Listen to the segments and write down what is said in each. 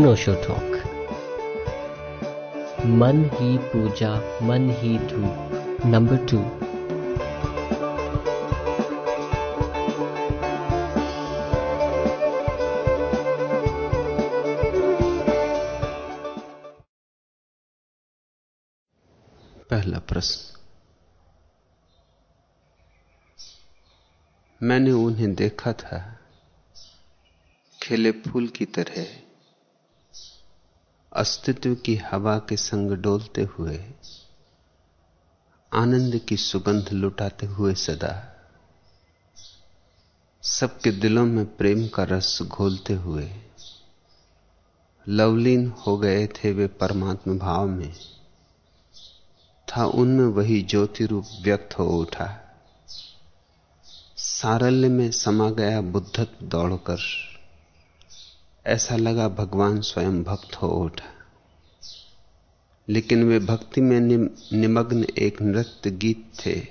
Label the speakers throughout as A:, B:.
A: अनोशो talk मन ही पूजा, मन ही धूप, नंबर टू।
B: पहला प्रश्न। मैंने उन्हें देखा था, खिले फूल की तरह। अस्तित्व की हवा के संग डोलते हुए, आनंद की सुगंध लुटाते हुए सदा, सबके दिलों में प्रेम का रस घोलते हुए, लवलीन हो गए थे वे परमात्म भाव में। था उनमें वही ज्योति रूप व्यक्त हो उठा। सारल्य में समा गया बुद्धत्व दौड़कर। ऐसा लगा भगवान स्वयं भक्त हो उठा लेकिन वे भक्ति में निमग्न एक नृत्य गीत थे।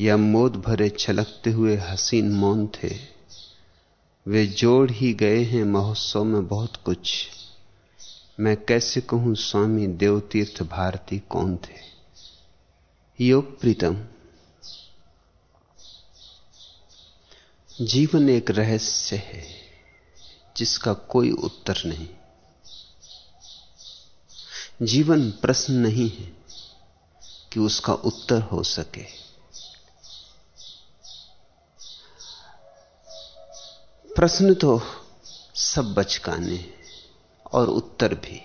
B: या मोद भरे छलकते हुए हसीन मौन थे। वे जोड़ ही गए हैं महोत्सव में बहुत कुछ। मैं कैसे कहूँ, स्वामी देवतीर्थ भारती कौन थे? योग प्रीतम। जीवन एक रहस्य है। जिसका कोई उत्तर नहीं। जीवन प्रश्न नहीं है कि उसका उत्तर हो सके। प्रश्न तो सब बचकाने और उत्तर भी।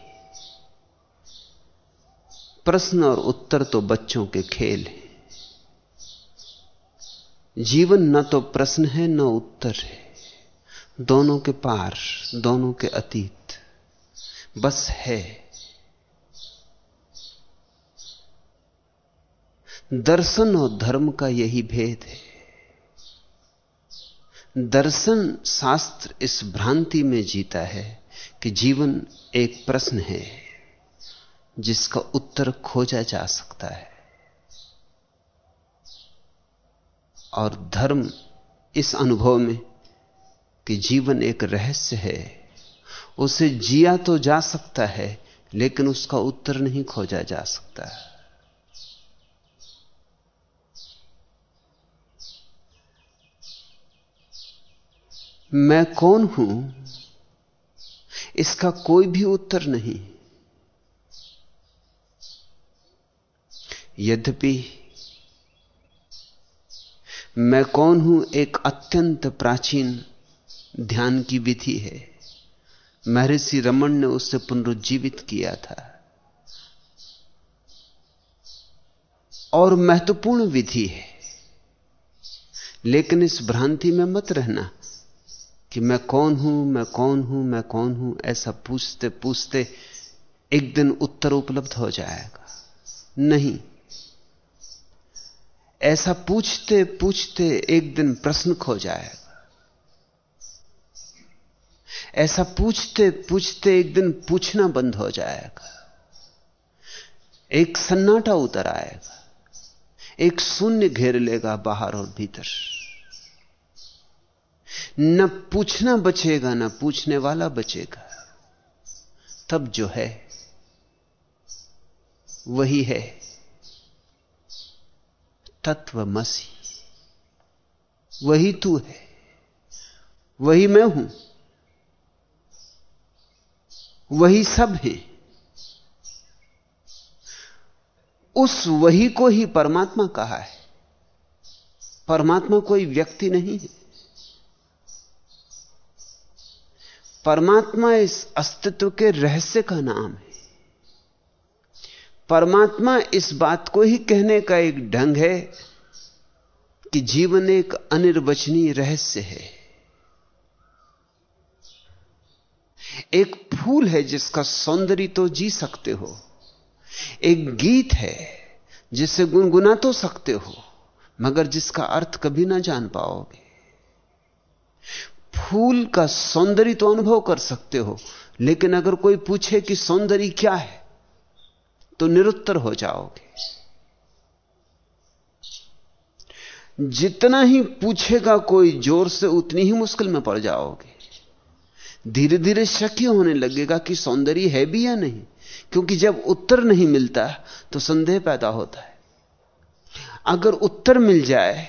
B: प्रश्न और उत्तर तो बच्चों के खेल हैं। जीवन न तो प्रश्न है, न उत्तर है। दोनों के पार, दोनों के अतीत। बस है। दर्शन और धर्म का यही भेद है। दर्शन शास्त्र इस भ्रांति में जीता है कि जीवन एक प्रश्न है, जिसका उत्तर खोजा जा सकता है। और धर्म इस अनुभव में कि जीवन एक रहस्य है। उसे जिया तो जा सकता है, लेकिन उसका उत्तर नहीं खोजा जा सकता। मैं कौन हूँ? इसका कोई भी उत्तर नहीं। यद्यपि मैं कौन हूँ एक अत्यंत प्राचीन ध्यान की विधि है। महर्षि रमन ने उसे पुनरुज्जीवित किया था। और महत्वपूर्ण विधि है। लेकिन इस भ्रांति में मत रहना कि मैं कौन हूँ, मैं कौन हूँ, मैं कौन हूँ, ऐसा पूछते पूछते एक दिन उत्तर उपलब्ध हो जाएगा। नहीं। ऐसा पूछते पूछते एक दिन प्रश्न खो जाएगा। ऐसा पूछते पूछते एक दिन पूछना बंद हो जाएगा। एक सन्नाटा उतर आएगा। एक शून्य घेर लेगा बाहर और भीतर। न पूछना बचेगा, न पूछने वाला बचेगा। तब जो है, वही है। तत्वमसी वही तू है। वही मैं हूँ। वही सब है। उस वही को ही परमात्मा कहा है। परमात्मा कोई व्यक्ति नहीं है। परमात्मा इस अस्तित्व के रहस्य का नाम है। परमात्मा इस बात को ही कहने का एक ढंग है कि जीवन एक अनिर्वचनीय रहस्य है। एक फूल है जिसका सौंदर्य तो जी सकते हो। एक गीत है जिसे गुनगुना तो सकते हो, मगर जिसका अर्थ कभी ना जान पाओगे। फूल का सौंदर्य तो अनुभव कर सकते हो, लेकिन अगर कोई पूछे कि सौंदर्य क्या है तो निरुत्तर हो जाओगे। जितना ही पूछेगा कोई ज़ोर से, उतनी ही मुश्किल में पड़ जाओगे। धीरे धीरे शक होने लगेगा कि सौंदर्य है भी या नहीं। क्योंकि जब उत्तर नहीं मिलता तो संदेह पैदा होता है। अगर उत्तर मिल जाए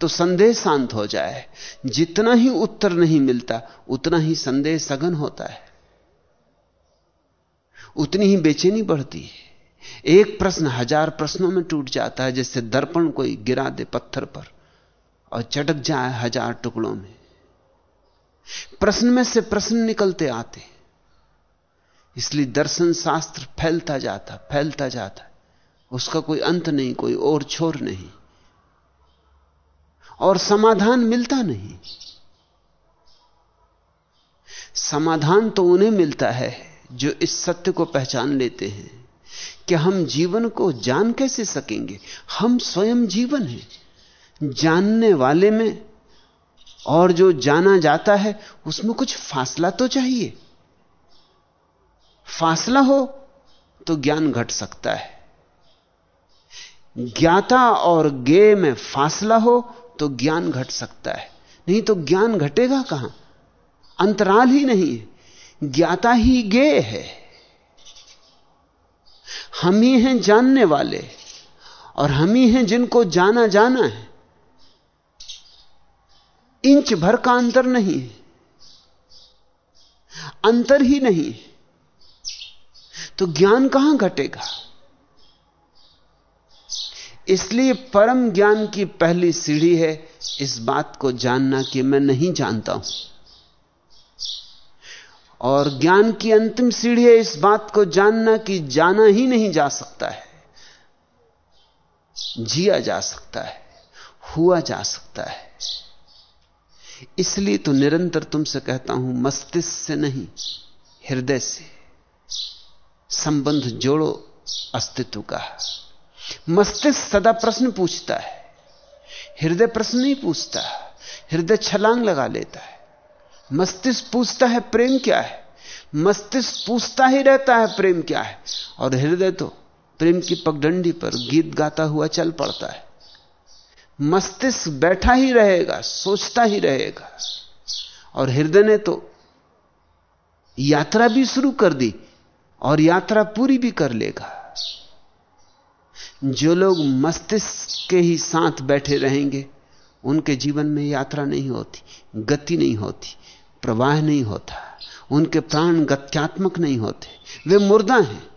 B: तो संदेह शांत हो जाए। जितना ही उत्तर नहीं मिलता, उतना ही संदेह सघन होता है। उतनी ही बेचैनी बढ़ती है। एक प्रश्न हज़ार प्रश्नों में टूट जाता है जैसे दर्पण कोई गिरा दे पत्थर पर, और चटक जाए हज़ार टुकड़ों में। प्रश्न में से प्रश्न निकलते आते इसलिए दर्शन शास्त्र फैलता जाता फैलता जाता। उसका कोई अंत नहीं, कोई और छोर नहीं। और समाधान मिलता नहीं। समाधान तो उन्हें मिलता है जो इस सत्य को पहचान लेते हैं। कि हम जीवन को जान कैसे सकेंगे? हम स्वयं जीवन हैं। जानने वाले में और जो जाना जाता है, उसमें कुछ फासला तो चाहिए। फासला हो तो ज्ञान घट सकता है। ज्ञाता और गे में फासला हो तो ज्ञान घट सकता है। नहीं तो ज्ञान घटेगा कहाँ? अंतराल ही नहीं है। ज्ञाता ही गे है। हम ही हैं जानने वाले, और हम ही हैं जिनको जाना जाना है। इंच भर का अंतर नहीं है। अंतर ही नहीं है। तो ज्ञान कहाँ घटेगा? इसलिए परम ज्ञान की पहली सीढ़ी है इस बात को जानना कि मैं नहीं जानता हूँ। और ज्ञान की अंतिम सीढ़ी है इस बात को जानना कि जाना ही नहीं जा सकता है। जिया जा सकता है, हुआ जा सकता है। इसलिए तो निरंतर तुमसे कहता हूँ, मस्तिष्क से नहीं, हृदय से। संबंध जोड़ो अस्तित्व का। मस्तिष्क सदा प्रश्न पूछता है, हृदय प्रश्न नहीं पूछता, हृदय छलांग लगा लेता है। मस्तिष्क पूछता है, प्रेम क्या है? मस्तिष्क पूछता ही रहता है, प्रेम क्या है? और हृदय तो प्रेम की पगडंडी पर गीत गाता हुआ चल पड़ता है। मस्तिष्क बैठा ही रहेगा, सोचता ही रहेगा। और हृदय ने तो यात्रा भी शुरू कर दी और यात्रा पूरी भी कर लेगा। जो लोग मस्तिष्क के ही साथ बैठे रहेंगे, उनके जीवन में यात्रा नहीं होती, गति नहीं होती, प्रवाह नहीं होता, उनके प्राण गत्यात्मक नहीं होते। वे मुर्दा हैं।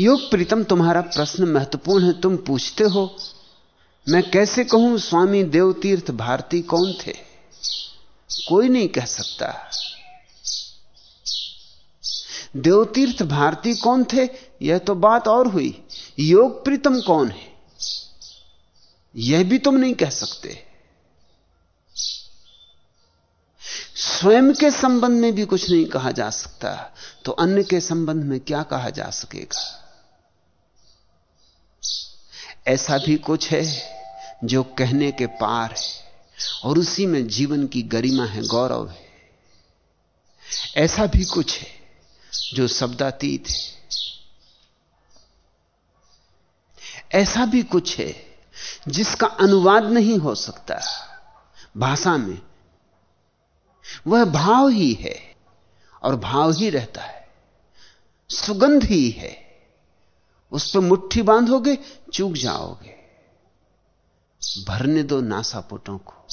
B: योग प्रीतम, तुम्हारा प्रश्न महत्वपूर्ण है, तुम पूछते हो। मैं कैसे कहूँ, स्वामी देवतीर्थ भारती कौन थे? कोई नहीं कह सकता। देवतीर्थ भारती कौन थे? यह तो बात और हुई। योग प्रीतम कौन है? यह भी तुम नहीं कह सकते। स्वयं के संबंध में भी कुछ नहीं कहा जा सकता। तो अन्य के संबंध में क्या कहा जा सकेगा? ऐसा भी कुछ है जो कहने के पार है और उसी में जीवन की गरिमा है, गौरव है। ऐसा भी कुछ है जो शब्दातीत है। ऐसा भी कुछ है जिसका अनुवाद नहीं हो सकता भाषा में। वह भाव ही है और भाव ही रहता है, सुगंध ही है। उस पर मुट्ठी बांधोगे, चूक जाओगे। भरने दो नासापुटों को।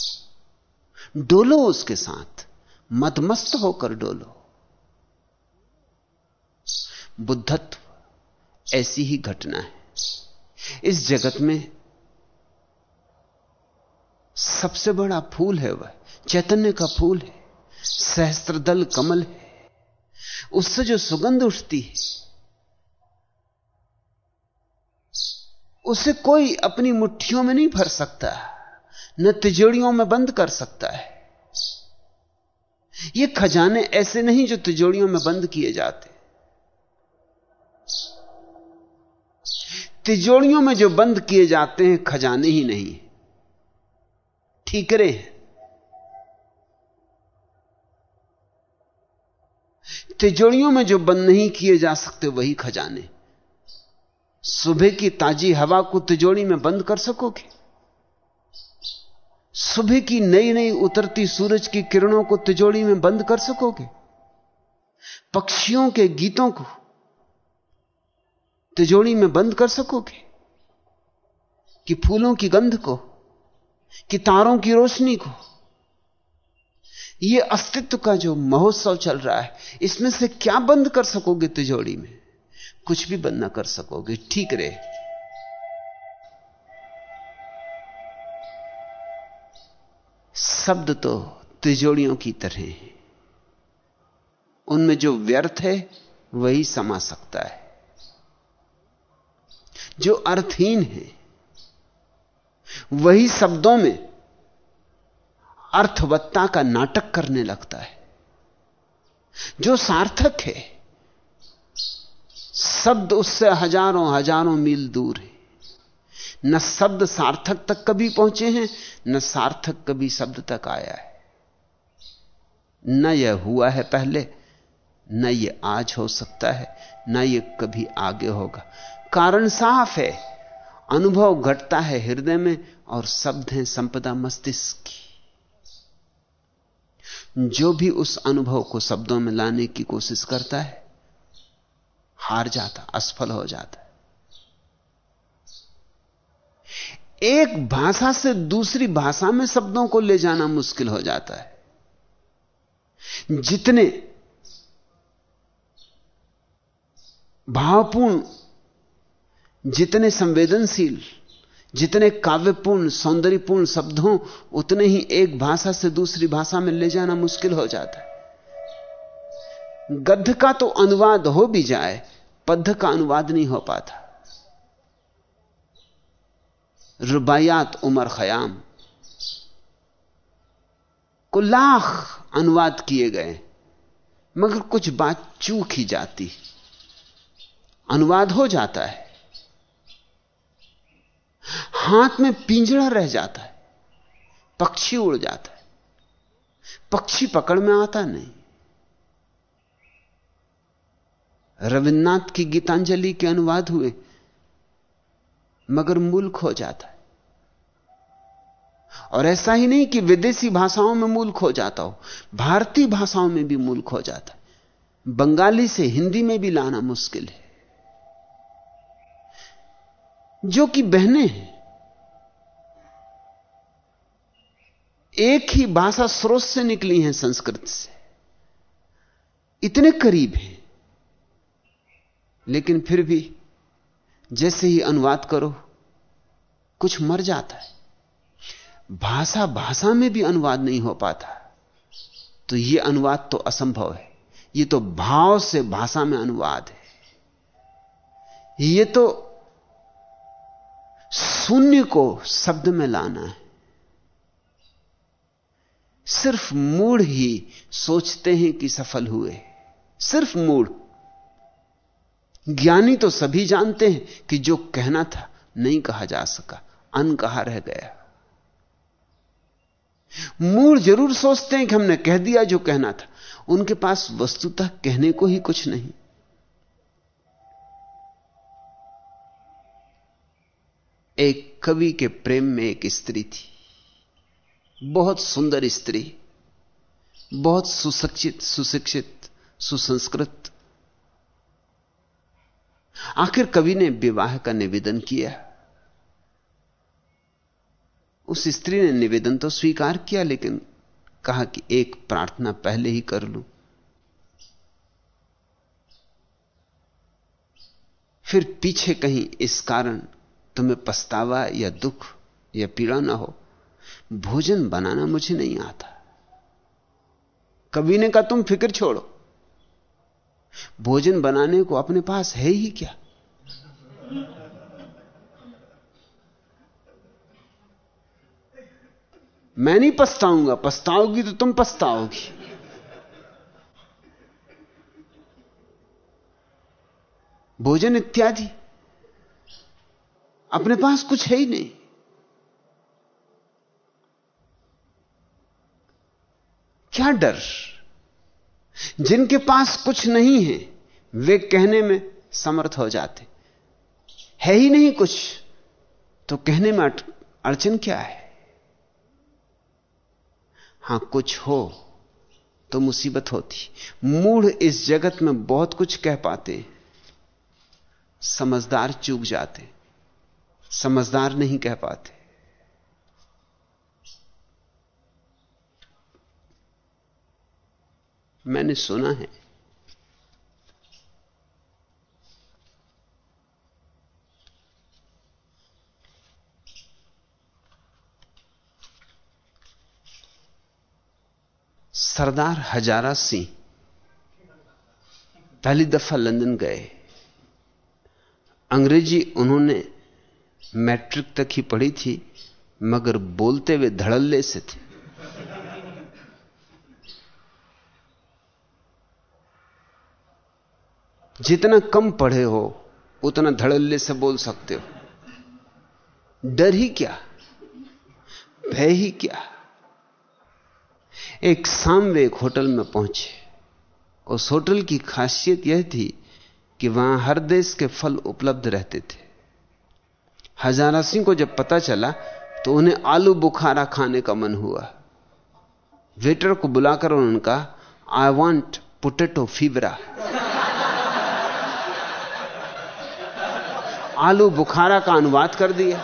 B: डोलो उसके साथ। मदमस्त होकर डोलो। बुद्धत्व, ऐसी ही घटना है। इस जगत में सबसे बड़ा फूल है वह, चैतन्य का फूल है। सहस्त्रदल कमल है। उससे जो सुगंध उठती है उसे कोई अपनी मुट्ठियों में नहीं भर सकता, न तिजोड़ियों में बंद कर सकता है। ये खजाने ऐसे नहीं जो तिजोड़ियों में बंद किए जाते। तिजोड़ियों में जो बंद किए जाते हैं, खजाने ही नहीं। ठीकरे हैं। तिजोड़ियों में जो बंद नहीं किए जा सकते, वही खजाने। सुबह की ताजी हवा को तिजोड़ी में बंद कर सकोगे? सुबह की नई नई उतरती सूरज की किरणों को तिजोड़ी में बंद कर सकोगे? पक्षियों के गीतों को तिजोड़ी में बंद कर सकोगे? कि फूलों की गंध को, कि तारों की रोशनी को? यह अस्तित्व का जो महोत्सव चल रहा है, इसमें से क्या बंद कर सकोगे तिजोड़ी में? कुछ भी बंद ना कर सकोगे, ठीक रहे। शब्द तो तिजोड़ियों की तरह हैं। उनमें जो व्यर्थ है, वही समा सकता है। जो अर्थहीन है, वही शब्दों में अर्थवत्ता का नाटक करने लगता है। जो सार्थक है शब्द उससे हज़ारों हज़ारों मील दूर है। न शब्द सार्थक तक कभी पहुँचे हैं, न सार्थक कभी शब्द तक आया है। न यह हुआ है पहले, न यह आज हो सकता है, न यह कभी आगे होगा। कारण साफ़ है, अनुभव घटता है हृदय में और शब्द हैं संपदा मस्तिष्क की। जो भी उस अनुभव को शब्दों में लाने की कोशिश करता है हार जाता, असफल हो जाता। एक भाषा से दूसरी भाषा में शब्दों को ले जाना मुश्किल हो जाता है। जितने भावपूर्ण, जितने संवेदनशील, जितने काव्यपूर्ण, सौंदर्यपूर्ण शब्द हों, उतने ही एक भाषा से दूसरी भाषा में ले जाना मुश्किल हो जाता है। गद्ध का तो अनुवाद हो भी जाए, पद्ध का अनुवाद नहीं हो पाता। रुबायात उमर खयाम। को लाख अनुवाद किए गए, मगर कुछ बात चूक ही जाती। अनुवाद हो जाता है। हाथ में पिंजड़ा रह जाता है। पक्षी उड़ जाता है। पक्षी पकड़ में आता नहीं। रविन्द्रनाथ की गीतांजलि के अनुवाद हुए, मगर मूल खो जाता है। और ऐसा ही नहीं कि विदेशी भाषाओं में मूल खो जाता हो, भारतीय भाषाओं में भी मूल खो जाता है। बंगाली से हिंदी में भी लाना मुश्किल है। जो कि बहने हैं, एक ही भाषा स्रोत से निकली हैं संस्कृत से। इतने करीब हैं। लेकिन फिर भी जैसे ही अनुवाद करो, कुछ मर जाता है। भाषा भाषा में भी अनुवाद नहीं हो पाता। तो यह अनुवाद तो असंभव है। यह तो भाव से भाषा में अनुवाद है। यह तो शून्य को शब्द में लाना है। सिर्फ़ मूड ही सोचते हैं कि सफल हुए। सिर्फ़ मूड ज्ञानी तो सभी जानते हैं कि जो कहना था नहीं कहा जा सका अन कहा रह गया। मूड ज़रूर सोचते हैं कि हमने कह दिया जो कहना था, उनके पास वस्तुतः कहने को ही कुछ नहीं। एक कवि के प्रेम में एक स्त्री थी, बहुत सुंदर स्त्री, बहुत सुशिक्षित सुशिक्षित, सुसंस्कृत आखिर कवि ने विवाह का निवेदन किया। उस स्त्री ने निवेदन तो स्वीकार किया, लेकिन कहा कि एक प्रार्थना पहले ही कर लूँ। फिर पीछे कहीं इस कारण तुम्हें पछतावा या दुख या पीड़ा ना हो, भोजन बनाना मुझे नहीं आता। कवि ने कहा, तुम फ़िक्र छोड़ो। भोजन बनाने को अपने पास है ही क्या? मैं नहीं पछताऊँगा, पछताओगी तो तुम पछताओगी। भोजन इत्यादि। अपने पास कुछ है ही नहीं। क्या डर? जिनके पास कुछ नहीं है, वे कहने में समर्थ हो जाते। है ही नहीं कुछ तो कहने में अड़चन क्या है? हाँ, कुछ हो तो मुसीबत होती। मूढ़ इस जगत में बहुत कुछ कह पाते। समझदार चूक जाते। समझदार नहीं कह पाते। मैंने सुना है। सरदार हजारा सिंह पहली दफ़ा लंदन गए। अंग्रेज़ी उन्होंने मैट्रिक तक ही पढ़ी थी, मगर बोलते हुए धड़ल्ले से थे। जितना कम पढ़े हो, उतना धड़ल्ले से बोल सकते हो। डर ही क्या? भय ही क्या? एक एक होटल में पहुँचे। उस होटल की खासियत यह थी कि वहाँ हर देश के फल उपलब्ध रहते थे। हजारा सिंह को जब पता चला तो उन्हें आलू बुखारा खाने का मन हुआ। वेटर को बुलाकर उन्होंने कहा आई वॉन्ट पोटेटो फीवरा आलू बुखारा का अनुवाद कर दिया।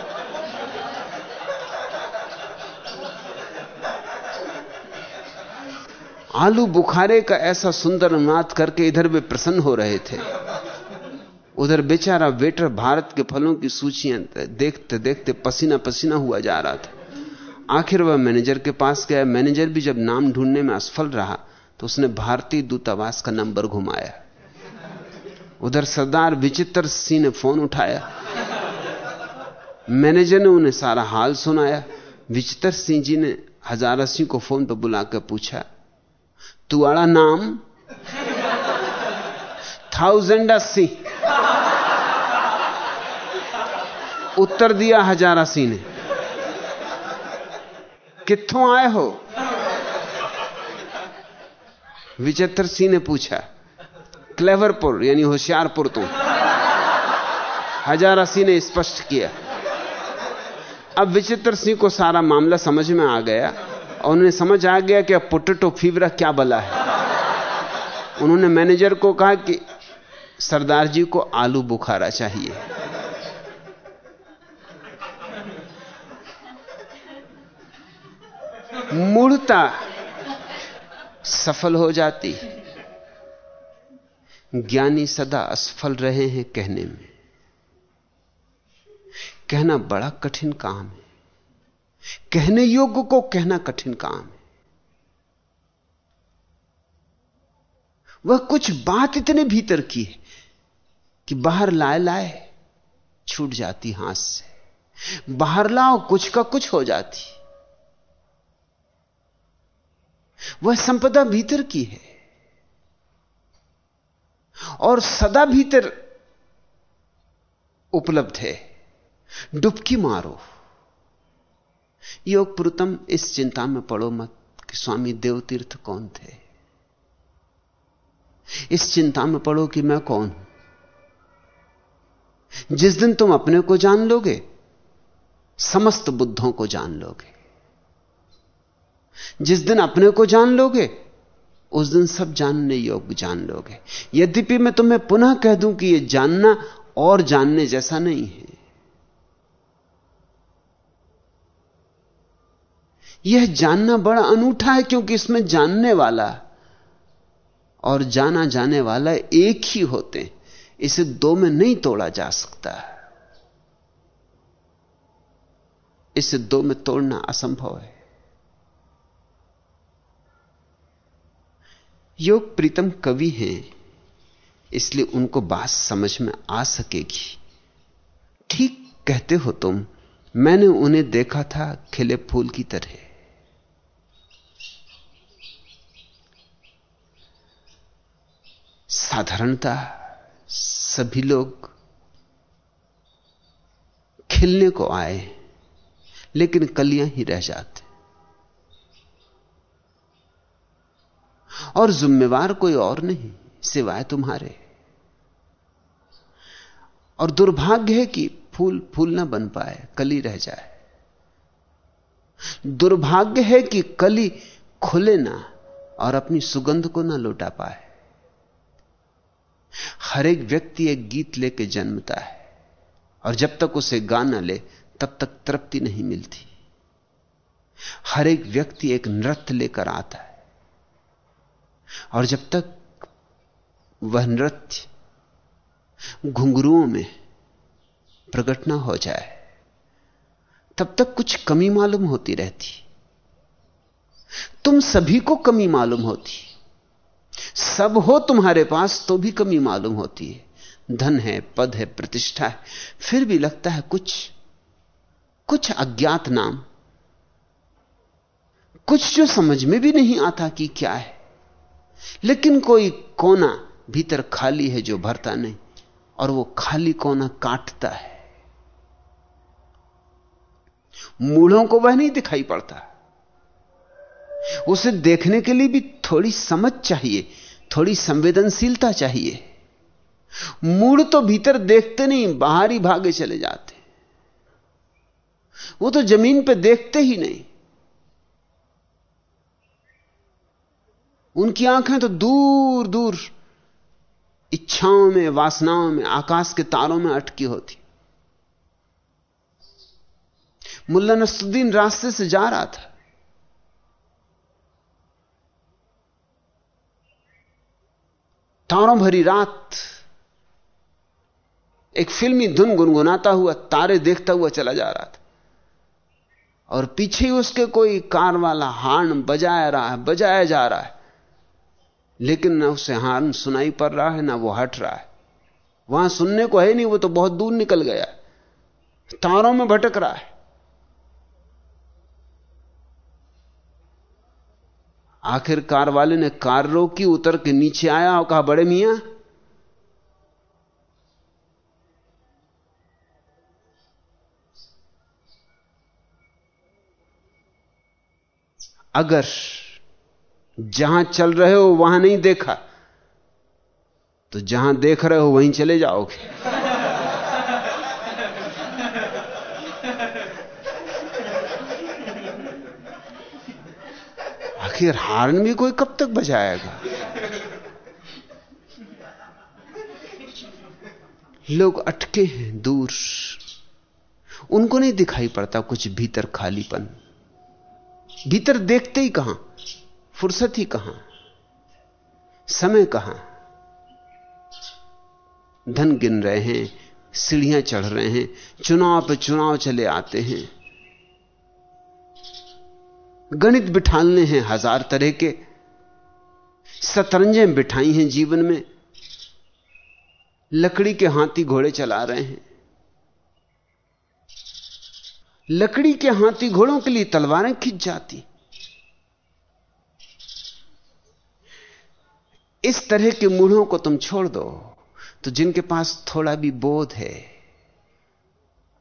B: आलू बुखारे का ऐसा सुंदर अनुवाद करके इधर वे प्रसन्न हो रहे थे। उधर बेचारा वेटर भारत के फलों की सूचियाँ देखते देखते पसीना पसीना हुआ जा रहा था। आखिर वह मैनेजर के पास गया। मैनेजर भी जब नाम ढूँढने में असफल रहा तो उसने भारतीय दूतावास का नंबर घुमाया। उधर सरदार विचित्र सिंह ने फ़ोन उठाया। मैनेजर ने उन्हें सारा हाल सुनाया। विचित्र सिंह जी ने हजारा सिंह को फ़ोन पर बुलाकर पूछा तुआड़ा नाम? थाउज़ेंड अस्सी उत्तर दिया हजारा सिंह ने कितों आए हो? विचित्र सिंह ने पूछा क्लेवरपुर, यानी होशियारपुर तो। हजारा सिंह ने स्पष्ट किया। अब विचित्र सिंह को सारा मामला समझ में आ गया और उन्हें समझ आ गया कि अब पोटेटो फीवरा क्या बला है। उन्होंने मैनेजर को कहा कि सरदार जी को आलू बुखारा चाहिए। मूर्ता सफल हो जाती। ज्ञानी सदा असफल रहे हैं कहने में। कहना बड़ा कठिन काम है। कहने योग्य को कहना कठिन काम है। वह कुछ बात इतने भीतर की है कि बाहर लाए लाए छूट जाती हाथ से। बाहर लाओ, कुछ का कुछ हो जाती। वह संपदा भीतर की है। और सदा भीतर उपलब्ध है। डुबकी मारो। योग पुरुतम, इस चिंता में पड़ो मत कि स्वामी देवतीर्थ कौन थे। इस चिंता में पड़ो कि मैं कौन। हूँ जिस दिन तुम अपने को जान लोगे, समस्त बुद्धों को जान लोगे। जिस दिन अपने को जान लोगे उस दिन सब जानने योग्य जान लोगे यद्यपि मैं तुम्हें पुनः कह दूँ कि यह जानना और जानने जैसा नहीं है। यह जानना बड़ा अनूठा है क्योंकि इसमें जानने वाला और जाना जाने वाला एक ही होते हैं। इसे दो में नहीं तोड़ा जा सकता। इसे दो में तोड़ना असंभव है। योग प्रीतम कवि हैं, इसलिए उनको बात समझ में आ सकेगी। ठीक कहते हो तुम, मैंने उन्हें देखा था खिले फूल की तरह। साधारणता सभी लोग खिलने को आए, लेकिन कलियाँ ही रह जाते। और जिम्मेवार कोई और नहीं, सिवाय तुम्हारे। और दुर्भाग्य है कि फूल फूल ना बन पाए, कली रह जाए। दुर्भाग्य है कि कली खुले ना और अपनी सुगंध को ना लौटा पाए। हर एक व्यक्ति एक गीत लेके जन्मता है, और जब तक उसे गा ना ले, तब तक तृप्ति नहीं मिलती। हर एक व्यक्ति एक नृत्य लेकर आता है। और जब तक वह नृत्य घुंघरुओं में प्रकट ना हो जाए, तब तक कुछ कमी मालूम होती रहती। तुम सभी को कमी मालूम होती। सब हो तुम्हारे पास तो भी कमी मालूम होती है। धन है, पद है, प्रतिष्ठा है, फिर भी लगता है कुछ कुछ अज्ञात नाम, कुछ जो समझ में भी नहीं आता कि क्या है। लेकिन कोई कोना भीतर खाली है जो भरता नहीं, और वो खाली कोना काटता है। मूढ़ों को वह नहीं दिखाई पड़ता। उसे देखने के लिए भी थोड़ी समझ चाहिए, थोड़ी संवेदनशीलता चाहिए। मूड तो भीतर देखते नहीं, बाहर ही भागे चले जाते। वो तो ज़मीन पे देखते ही नहीं। उनकी आँखें तो दूर दूर इच्छाओं में, वासनाओं में, आकाश के तारों में अटकी होती। मुल्ला नसुद्दीन रास्ते से जा रहा था। तारों भरी रात एक फिल्मी धुन गुनगुनाता हुआ, तारे देखता हुआ चला जा रहा था। और पीछे उसके कोई कार वाला हार्न बजाया रहा है, बजाया जा रहा है। लेकिन ना उसे हार्न सुनाई पड़ रहा है, ना वो हट रहा है। वहाँ सुनने को है नहीं, वो तो बहुत दूर निकल गया। तारों में भटक रहा है। आखिर कार वाले ने कार रोकी, उतर के नीचे आया और कहा, बड़े मियाँ, अगर जहाँ चल रहे हो वहाँ नहीं देखा। तो जहाँ देख रहे हो वहीं चले जाओगे। आखिर हार्न भी कोई कब तक बजाएगा? लोग अटके हैं दूर। उनको नहीं दिखाई पड़ता कुछ भीतर खालीपन। भीतर देखते ही कहाँ? फुर्सत ही कहाँ? समय कहाँ? धन गिन रहे हैं, सीढ़ियाँ चढ़ रहे हैं, चुनाव पर चुनाव चले आते हैं। गणित बिठालने हैं हज़ार तरह के, शतरंजें बिठाई हैं जीवन में, लकड़ी के हाथी घोड़े चला रहे हैं। लकड़ी के हाथी घोड़ों के लिए तलवारें खिंच जाती। इस तरह के मूढ़ों को तुम छोड़ दो तो जिनके पास थोड़ा भी बोध है,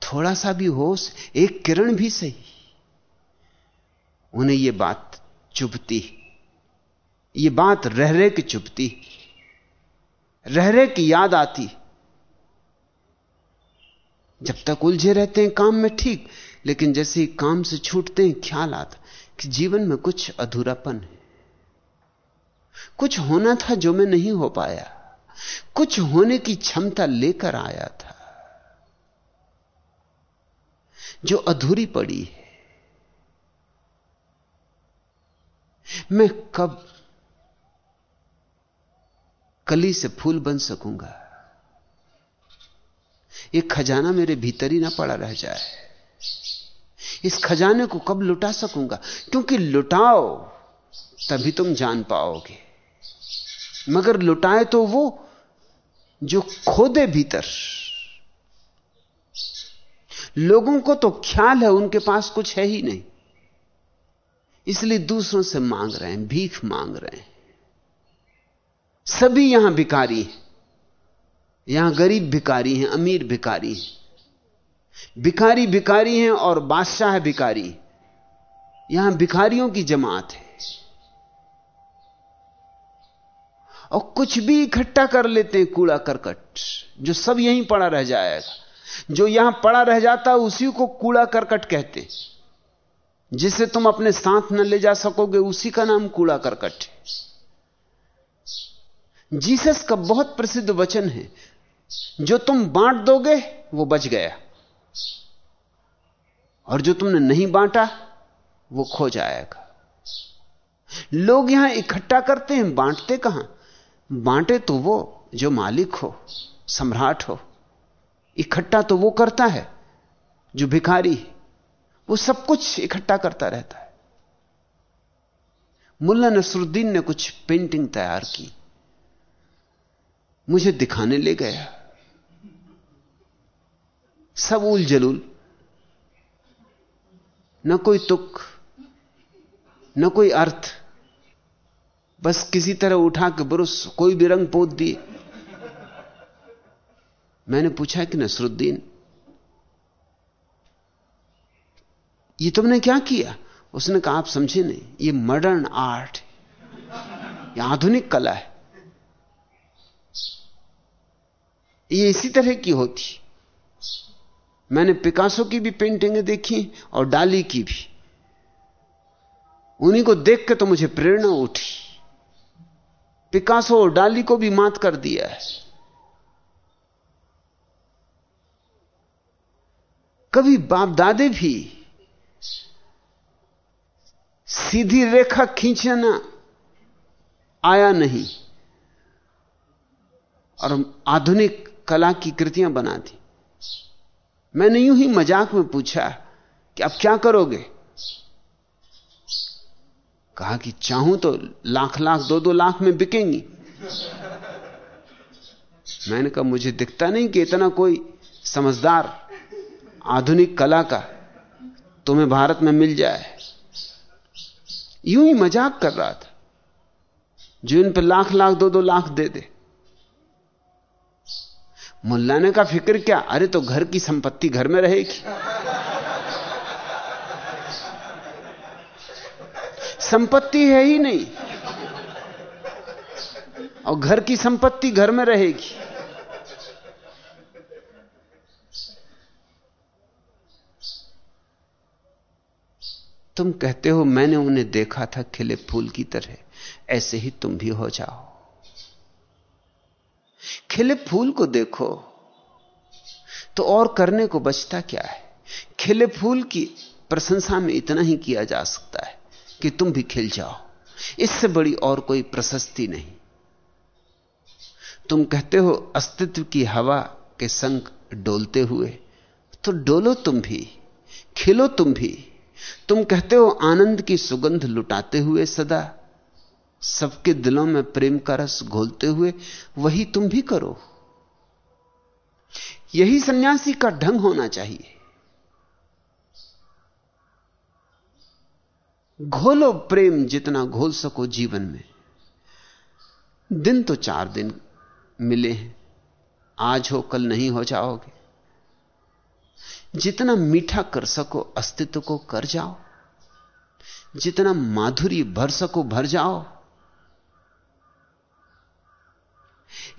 B: थोड़ा सा भी होश, एक किरण भी सही। उन्हें यह बात चुभती, ये बात रह रहे की चुभती रह रहे की याद आती। जब तक उलझे रहते हैं काम में ठीक, लेकिन जैसे ही काम से छूटते हैं ख्याल आता कि जीवन में कुछ अधूरापन है। कुछ होना था जो मैं नहीं हो पाया। कुछ होने की क्षमता लेकर आया था। जो अधूरी पड़ी है। मैं कब कली से फूल बन सकूँगा? एक खजाना मेरे भीतर ही ना पड़ा रह जाए। इस खजाने को कब लुटा सकूँगा? क्योंकि लुटाओ, तभी तुम जान पाओगे। मगर लुटाए तो वो जो खोदे भीतर। लोगों को तो ख्याल है, उनके पास कुछ है ही नहीं। इसलिए दूसरों से मांग रहे हैं, भीख मांग रहे हैं। सभी यहाँ भिकारी हैं। यहाँ गरीब भिकारी हैं, अमीर भिकारी हैं। भिकारी भिकारी हैं और बादशाह है। भिकारी यहाँ भिखारियों की जमात है। और कुछ भी इकट्ठा कर लेते हैं कूड़ा करकट, जो सब यहीं पड़ा रह जाएगा। जो यहाँ पड़ा रह जाता, उसी को कूड़ा करकट कहते जिसे तुम अपने साथ न ले जा सकोगे, उसी का नाम कूड़ा करकट है। जीसस का बहुत प्रसिद्ध वचन है, जो तुम बांट दोगे, वो बच गया। और जो तुमने नहीं बांटा, वो खो जाएगा। लोग यहाँ इकट्ठा करते हैं, बांटते कहाँ? बांटे तो वो जो मालिक हो, सम्राट हो, इकट्ठा तो वो करता है, जो भिखारी, वो सब कुछ इकट्ठा करता रहता है। मुल्ला नसरुद्दीन ने कुछ पेंटिंग तैयार की। मुझे दिखाने ले गया। सब उल जलूल। न कोई तुक, न कोई अर्थ। बस किसी तरह उठा के बुरुस कोई भी रंग पोत दिए। मैंने पूछा, कि नसरुद्दीन, ये तुमने क्या किया? उसने कहा, आप समझे नहीं, ये मॉडर्न आर्ट ये आधुनिक कला है। ये इसी तरह की होती मैंने पिकासो की भी पेंटिंगें देखी और डाली की भी। उन्हीं को देख के तो मुझे प्रेरणा उठी। पिकासो और डाली को भी मात कर दिया है। कभी बाप दादे भी सीधी रेखा खींचना आया नहीं और आधुनिक कला की कृतियाँ बना दी। मैंने यूँ ही मज़ाक में पूछा कि अब क्या करोगे? कहा कि चाहूँ तो लाख लाख, दो दो लाख में बिकेंगी। मैंने कहा, मुझे दिखता नहीं कि इतना कोई समझदार, आधुनिक कला का तुम्हें भारत में मिल जाए। यूँ ही मज़ाक कर रहा था। जो इन पर लाख लाख, दो दो लाख दे दे। मुल्ला ने का फ़िक्र क्या? अरे तो घर की संपत्ति घर में रहेगी। संपत्ति है ही नहीं। और घर की संपत्ति घर में रहेगी। तुम कहते हो, मैंने उन्हें देखा था खिले फूल की तरह। ऐसे ही तुम भी हो जाओ। खिले फूल को देखो तो और करने को बचता क्या है? खिले फूल की प्रशंसा में इतना ही किया जा सकता है। कि तुम भी खिल जाओ। इससे बड़ी और कोई प्रशस्ति नहीं। तुम कहते हो, अस्तित्व की हवा के संग डोलते हुए। तो डोलो तुम भी, खिलो तुम भी। तुम कहते हो, आनंद की सुगंध लुटाते हुए सदा। सबके दिलों में प्रेम का रस घोलते हुए वही तुम भी करो। यही सन्यासी का ढंग होना चाहिए। घोलो प्रेम जितना घोल सको जीवन में। दिन तो चार दिन मिले हैं। आज हो, कल नहीं हो जाओगे। जितना मीठा कर सको अस्तित्व को कर जाओ। जितना माधुरी भर सको भर जाओ।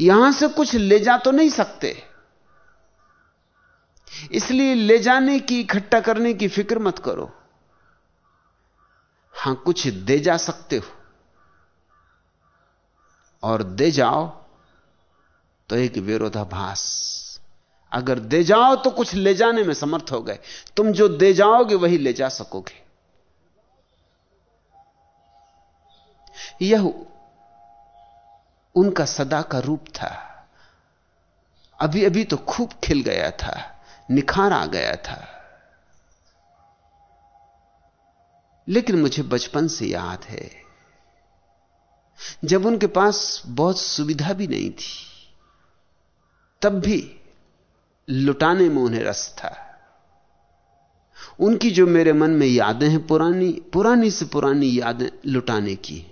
B: यहाँ से कुछ ले जा तो नहीं सकते। इसलिए ले जाने की, इकट्ठा करने की फ़िक्र मत करो। हाँ, कुछ दे जा सकते हो। और दे जाओ तो एक विरोधाभास। अगर दे जाओ तो कुछ ले जाने में समर्थ हो गए। तुम जो दे जाओगे, वही ले जा सकोगे। यह उनका सदा का रूप था। अभी अभी तो खूब खिल गया था, निखार आ गया था। लेकिन मुझे बचपन से याद है। जब उनके पास बहुत सुविधा भी नहीं थी, तब भी लुटाने में उन्हें रस था। उनकी जो मेरे मन में यादें हैं, पुरानी पुरानी से पुरानी यादें लुटाने की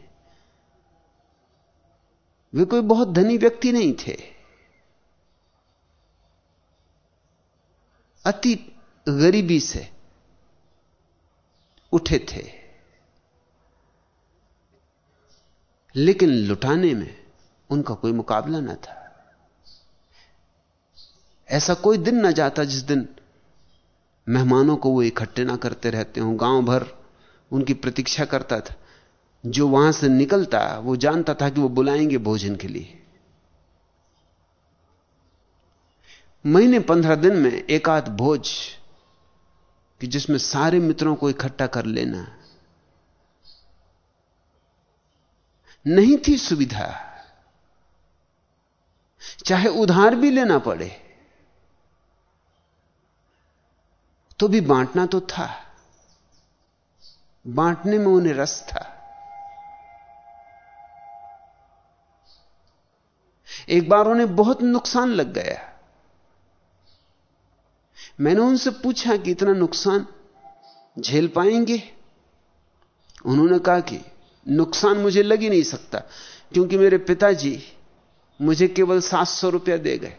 B: वे कोई बहुत धनी व्यक्ति नहीं थे। अति गरीबी से उठे थे। लेकिन लुटाने में उनका कोई मुकाबला न था। ऐसा कोई दिन ना जाता जिस दिन मेहमानों को वो इकट्ठे ना करते रहते हो। गाँव भर उनकी प्रतीक्षा करता था। जो वहाँ से निकलता, वो जानता था कि वो बुलाएँगे भोजन के लिए। महीने पंद्रह दिन में एक आध भोज कि जिसमें सारे मित्रों को इकट्ठा कर लेना नहीं थी सुविधा। चाहे उधार भी लेना पड़े तो भी बांटना तो था। बांटने में उन्हें रस था। एक बार उन्हें बहुत नुकसान लग गया। मैंने उनसे पूछा कि इतना नुकसान झेल पाएँगे? उन्होंने कहा कि नुकसान मुझे लग ही नहीं सकता, क्योंकि मेरे पिताजी मुझे केवल सात सौ रुपया दे गए।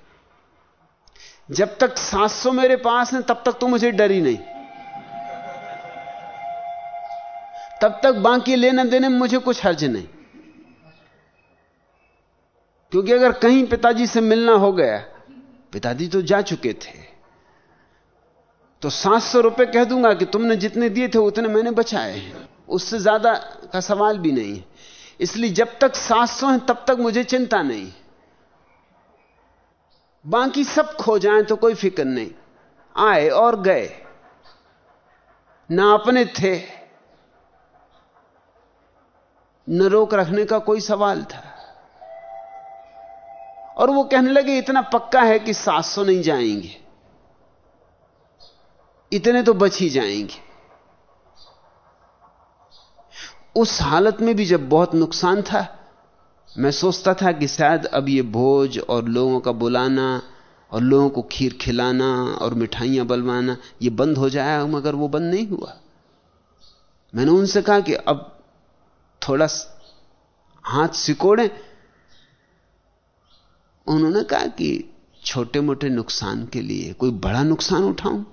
B: जब तक सात सौ मेरे पास है, तब तक तो मुझे डर ही नहीं। तब तक बाकी लेने देने में मुझे कुछ हर्ज नहीं। क्योंकि अगर कहीं पिताजी से मिलना हो गया, पिताजी तो जा चुके थे। तो सात सौ रुपए कह दूँगा कि तुमने जितने दिए थे उतने मैंने बचाए हैं। उससे ज़्यादा का सवाल भी नहीं। है इसलिए जब तक सात सौ है, तब तक मुझे चिंता नहीं। बाकी सब खो जाए तो कोई फ़िक्र नहीं। आए और गए। ना अपने थे, न रोक रखने का कोई सवाल था। और वो कहने लगे, इतना पक्का है कि सात सौ नहीं जाएँगे। इतने तो बच ही जाएँगे। उस हालत में भी जब बहुत नुकसान था, मैं सोचता था कि शायद अब ये भोज और लोगों का बुलाना और लोगों को खीर खिलाना और मिठाइयाँ बलवाना, ये बंद हो जाए मगर वो बंद नहीं हुआ। मैंने उनसे कहा कि अब थोड़ा हाथ सिकोड़े। उन्होंने कहा कि छोटे मोटे नुकसान के लिए, कोई बड़ा नुकसान उठाऊं?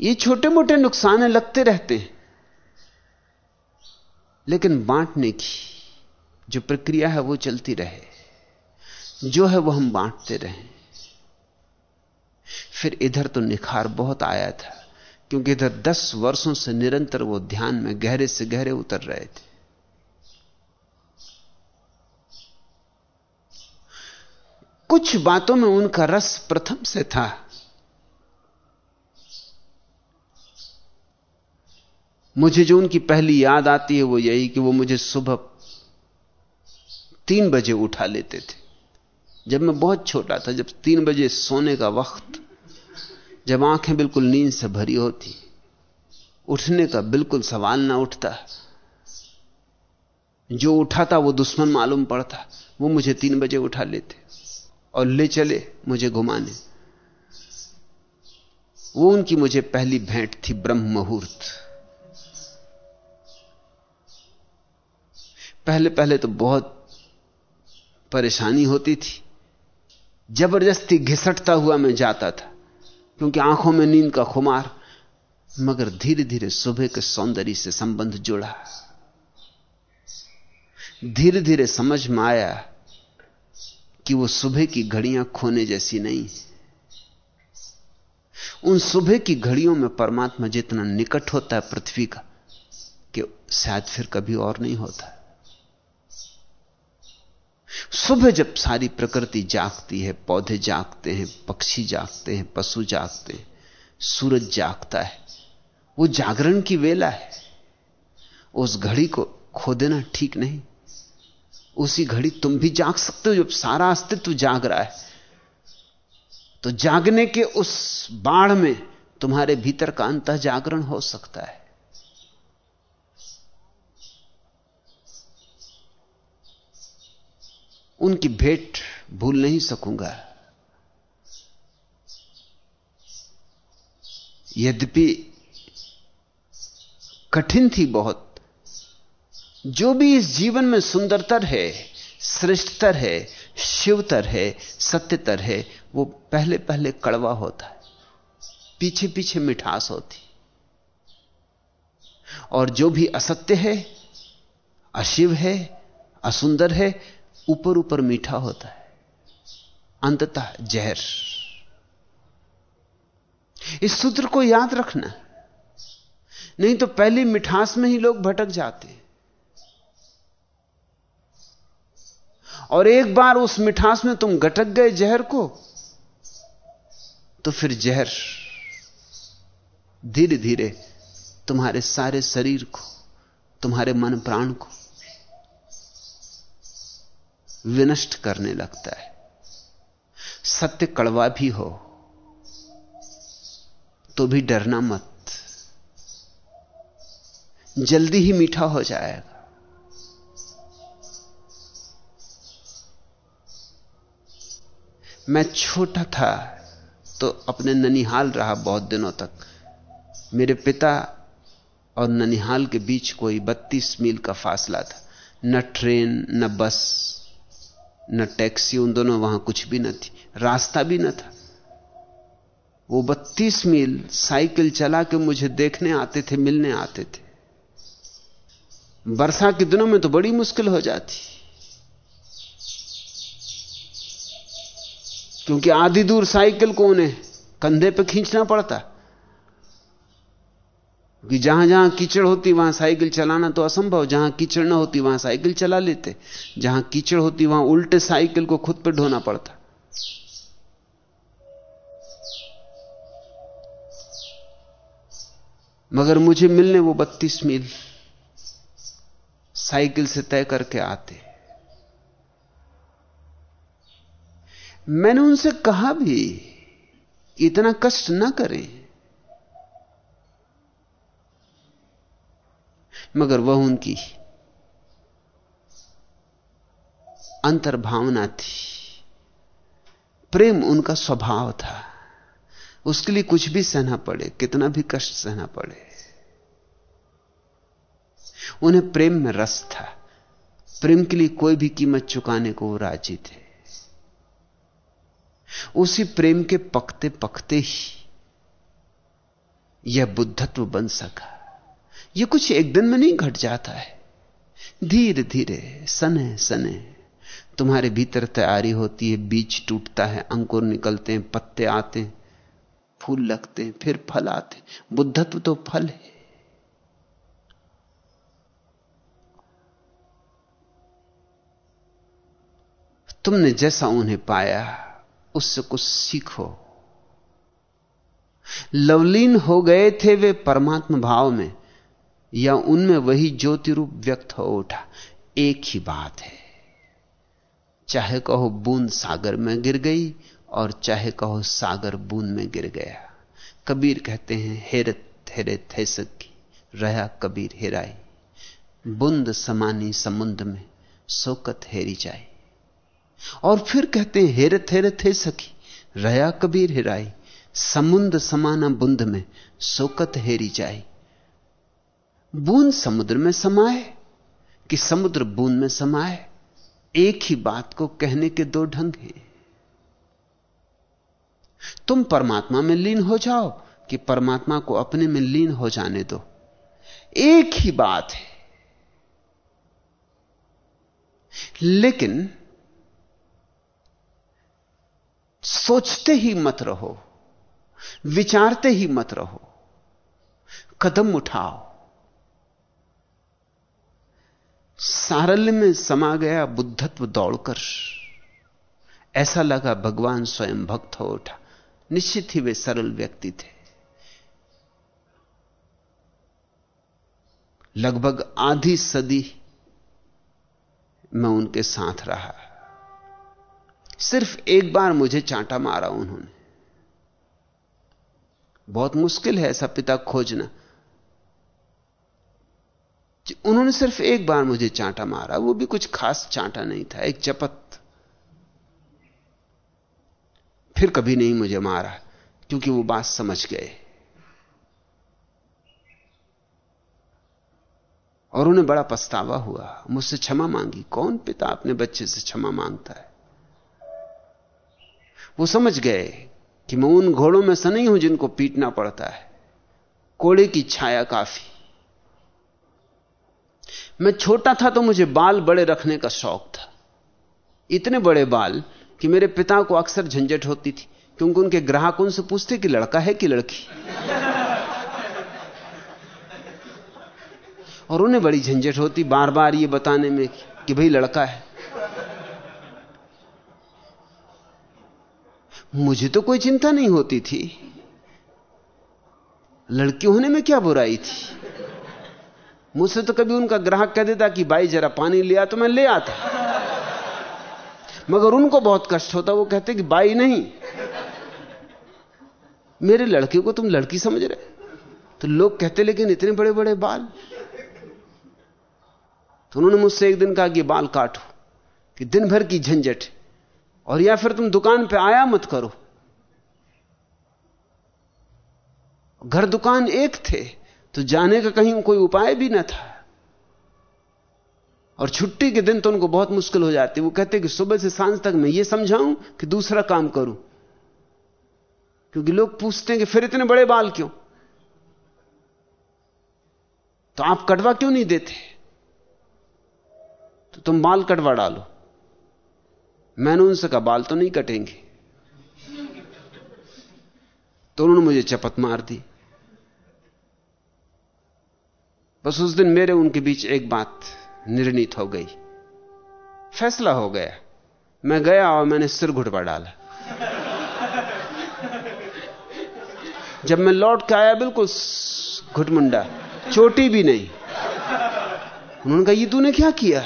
B: ये छोटे मोटे नुकसान लगते रहते हैं। लेकिन बांटने की जो प्रक्रिया है वो चलती रहे। जो है वो हम बांटते रहे। फिर इधर तो निखार बहुत आया था, क्योंकि इधर दस वर्षों से निरंतर वो ध्यान में गहरे से गहरे उतर रहे थे। कुछ बातों में उनका रस प्रथम से था। मुझे जो उनकी पहली याद आती है वो यही कि वो मुझे सुबह तीन बजे उठा लेते थे। जब मैं बहुत छोटा था, जब तीन बजे सोने का वक्त, जब आँखें बिल्कुल नींद से भरी होती, उठने का बिल्कुल सवाल ना उठता। जो उठाता वो दुश्मन मालूम पड़ता, वो मुझे तीन बजे उठा लेते और ले चले मुझे घुमाने। वो उनकी मुझे पहली भेंट थी ब्रह्म मुहूर्त। पहले पहले तो बहुत परेशानी होती थी। ज़बरदस्ती घिसटता हुआ मैं जाता था, क्योंकि आँखों में नींद का खुमार, मगर धीरे धीरे सुबह के सौंदर्य से संबंध जुड़ा। धीरे धीरे समझ में आया कि वो सुबह की घड़ियाँ खोने जैसी नहीं उन सुबह की घड़ियों में परमात्मा जितना निकट होता है पृथ्वी का, कि शायद फिर कभी और नहीं होता। सुबह जब सारी प्रकृति जागती है, पौधे जागते हैं, पक्षी जागते हैं, पशु जागते हैं, सूरज जागता है, वो जागरण की वेला है। उस घड़ी को खो देना ठीक नहीं। उसी घड़ी तुम भी जाग सकते हो जब सारा अस्तित्व जाग रहा है। तो जागने के उस बाढ़ में तुम्हारे भीतर का अंत जागरण हो सकता है। उनकी भेंट भूल नहीं सकूँगा। यद्यपि कठिन थी बहुत, जो भी इस जीवन में सुंदरतर है, श्रेष्ठतर है, शिवतर है, सत्यतर है, वो पहले पहले कड़वा होता है पीछे पीछे मिठास होती। और जो भी असत्य है, अशिव है, असुंदर है ऊपर ऊपर मीठा होता है। अंततः जहर। इस सूत्र को याद रखना। नहीं तो पहली मिठास में ही लोग भटक जाते और एक बार उस मिठास में तुम गटक गए जहर को तो फिर जहर धीरे धीरे तुम्हारे सारे शरीर को, तुम्हारे मन प्राण को विनष्ट करने लगता है। सत्य कड़वा भी हो तो भी डरना मत। जल्दी ही मीठा हो जाएगा। मैं छोटा था तो अपने ननिहाल रहा बहुत दिनों तक। मेरे पिता और ननिहाल के बीच कोई बत्तीस मील का फासला था। न ट्रेन, न बस न टैक्सी उन दोनों, वहाँ कुछ भी न थी। रास्ता भी न था। वो बत्तीस मील साइकिल चला के मुझे देखने आते थे, मिलने आते थे। वर्षा के दिनों में तो बड़ी मुश्किल हो जाती। क्योंकि आधी दूर साइकिल को उन्हें कंधे पर खींचना पड़ता। कि जहाँ जहाँ कीचड़ होती, वहाँ साइकिल चलाना तो असंभव। जहाँ कीचड़ ना होती, वहाँ साइकिल चला लेते। जहाँ कीचड़ होती, वहाँ उल्टे साइकिल को खुद पर ढोना पड़ता। मगर मुझे मिलने वो बत्तीस मील साइकिल से तय करके आते। मैंने उनसे कहा भी, इतना कष्ट ना करें। मगर वह उनकी अंतर्भावना थी। प्रेम उनका स्वभाव था। उसके लिए कुछ भी सहना पड़े, कितना भी कष्ट सहना पड़े। उन्हें प्रेम में रस था। प्रेम के लिए कोई भी कीमत चुकाने को राज़ी थे। उसी प्रेम के पकते पकते ही यह बुद्धत्व बन सका। यह कुछ एक दिन में नहीं घट जाता है। धीरे धीरे सने सने, तुम्हारे भीतर तैयारी होती है, बीज टूटता है, अंकुर निकलते हैं, पत्ते आते हैं, फूल लगते हैं, फिर फल आते बुद्धत्व तो फल है। तुमने जैसा उन्हें पाया, उससे कुछ सीखो। लवलीन हो गए थे वे परमात्मा भाव में। या उनमें वही ज्योति रूप व्यक्त हो उठा। एक ही बात है। चाहे कहो बूंद सागर में गिर गई और चाहे कहो सागर बूंद में गिर गया। कबीर कहते हैं हेरत हेरे थे सकी रहा कबीर हेराई। बुंद समानी समुद्र में, सोकत हेरी जाए और फिर कहते हैं हेरत हेरत हे सखी रया कबीर हेराई। समुद्र समाना बुंद में, सोकत हेरी जाए बूंद समुद्र में समाए कि समुद्र बूंद में समाए एक ही बात को कहने के दो ढंग हैं। तुम परमात्मा में लीन हो जाओ कि परमात्मा को अपने में लीन हो जाने दो। एक ही बात है। लेकिन सोचते ही मत रहो, विचारते ही मत रहो, कदम उठाओ। सारल्य में समा गया बुद्धत्व दौड़कर। ऐसा लगा भगवान स्वयं भक्त हो उठा। निश्चित ही वे सरल व्यक्ति थे। लगभग आधी सदी मैं उनके साथ रहा। सिर्फ़ एक बार मुझे चांटा मारा उन्होंने। बहुत मुश्किल है ऐसा पिता खोजना। उन्होंने सिर्फ़ एक बार मुझे चांटा मारा, वो भी कुछ खास चांटा नहीं था, एक चपत। फिर कभी नहीं मुझे मारा, क्योंकि वो बात समझ गए। और उन्हें बड़ा पछतावा हुआ, मुझसे क्षमा मांगी, कौन पिता अपने बच्चे से क्षमा माँगता है? वो समझ गए कि मैं उन घोड़ों में से नहीं हूँ जिनको पीटना पड़ता है। कोड़े की छाया काफ़ी। मैं छोटा था तो मुझे बाल बड़े रखने का शौक था। इतने बड़े बाल कि मेरे पिता को अक्सर झंझट होती थी, क्योंकि उनके ग्राहक उनसे पूछते कि लड़का है कि लड़की? और उन्हें बड़ी झंझट होती बार बार ये बताने में कि भाई लड़का है। मुझे तो कोई चिंता नहीं होती थी। लड़की होने में क्या बुराई थी? मुझसे तो कभी उनका ग्राहक कह देता कि भाई जरा पानी लिया तो मैं ले आता। मगर उनको बहुत कष्ट होता, वो कहते कि बाई नहीं, मेरे लड़के को तुम लड़की समझ रहे तो लोग कहते, लेकिन इतने बड़े बड़े बाल। तो उन्होंने मुझसे एक दिन कहा कि बाल काटो, कि दिन भर की झंझट और या फिर तुम दुकान पे आया मत करो। घर दुकान एक थे तो जाने का कहीं कोई उपाय भी ना था। और छुट्टी के दिन तो उनको बहुत मुश्किल हो जाती। वो कहते कि सुबह से साँझ तक मैं ये समझाऊं कि दूसरा काम करूँ। क्योंकि लोग पूछते हैं कि फिर इतने बड़े बाल क्यों? तो आप कटवा क्यों नहीं देते? तो तुम बाल कटवा डालो। मैंने उनसे कहा, बाल तो नहीं कटेंगे। तो उन्होंने मुझे चपत मार दी। बस उस दिन मेरे उनके बीच एक बात निर्णित हो गई। फैसला हो गया। मैं गया और मैंने सिर घुटवा डाला। जब मैं लौट के आया, बिल्कुल घुटमुंडा, चोटी भी नहीं। उन्होंने कहा, ये तूने क्या किया?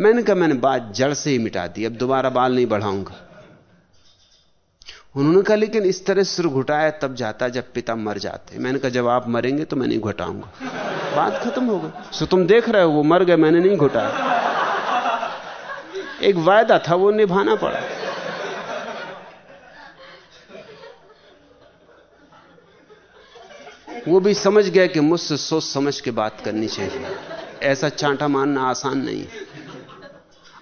B: मैंने कहा, मैंने बात जड़ से ही मिटा दी, अब दोबारा बाल नहीं बढ़ाऊँगा। उन्होंने कहा, लेकिन इस तरह सिर घुटाया, तब जाता जब पिता मर जाते मैंने कहा, जब आप मरेंगे तो मैं नहीं घुटाऊँगा। बात खत्म हो गई। सो तुम देख रहे हो, वो मर गए, मैंने नहीं घुटाया। एक वायदा था, वो निभाना पड़ा। वो भी समझ गया कि मुझसे सोच समझ के बात करनी चाहिए। ऐसा चांटा मारना आसान नहीं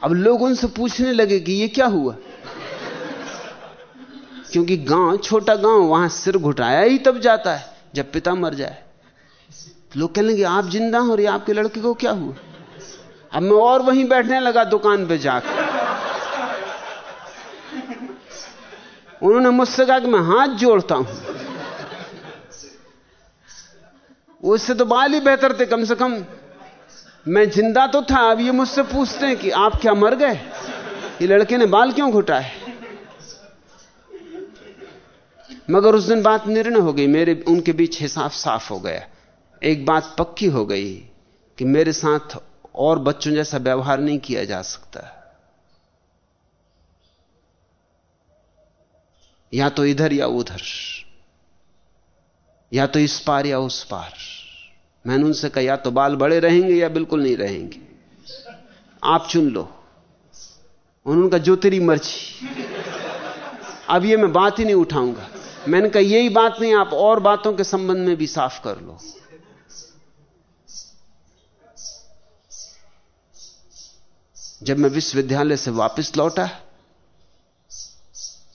B: अब लोग उनसे पूछने लगे कि ये क्या हुआ? क्योंकि गाँव, छोटा गाँव, वहाँ सिर घुटाया ही तब जाता है, जब पिता मर जाए। लोग कह लेंगे, आप ज़िंदा हो ये आपके लड़के को क्या हुआ? अब मैं और वहीं बैठने लगा दुकान पे जाकर। उन्होंने मुझसे कहा कि मैं हाथ जोड़ता हूँ। उससे तो बाल ही बेहतर थे, कम से कम मैं ज़िंदा तो था, अब ये मुझसे पूछते हैं कि आप क्या मर गए? ये लड़के ने बाल क्यों घुटाए? मगर उस दिन बात निर्णय हो गई, मेरे, उनके बीच हिसाब साफ़ हो गया। एक बात पक्की हो गई कि मेरे साथ और बच्चों जैसा व्यवहार नहीं किया जा सकता। या तो इधर या उधर, या तो इस पार या उस पार। मैंने उनसे कहा, या तो बाल बड़े रहेंगे या बिल्कुल नहीं रहेंगे। आप चुन लो। उन्होंने कहा जो तेरी मर्ज़ी। अब ये मैं बात ही नहीं उठाऊँगा। मैंने कहा, यही बात नहीं, आप और बातों के संबंध में भी साफ़ कर लो। जब मैं विश्वविद्यालय से वापस लौटा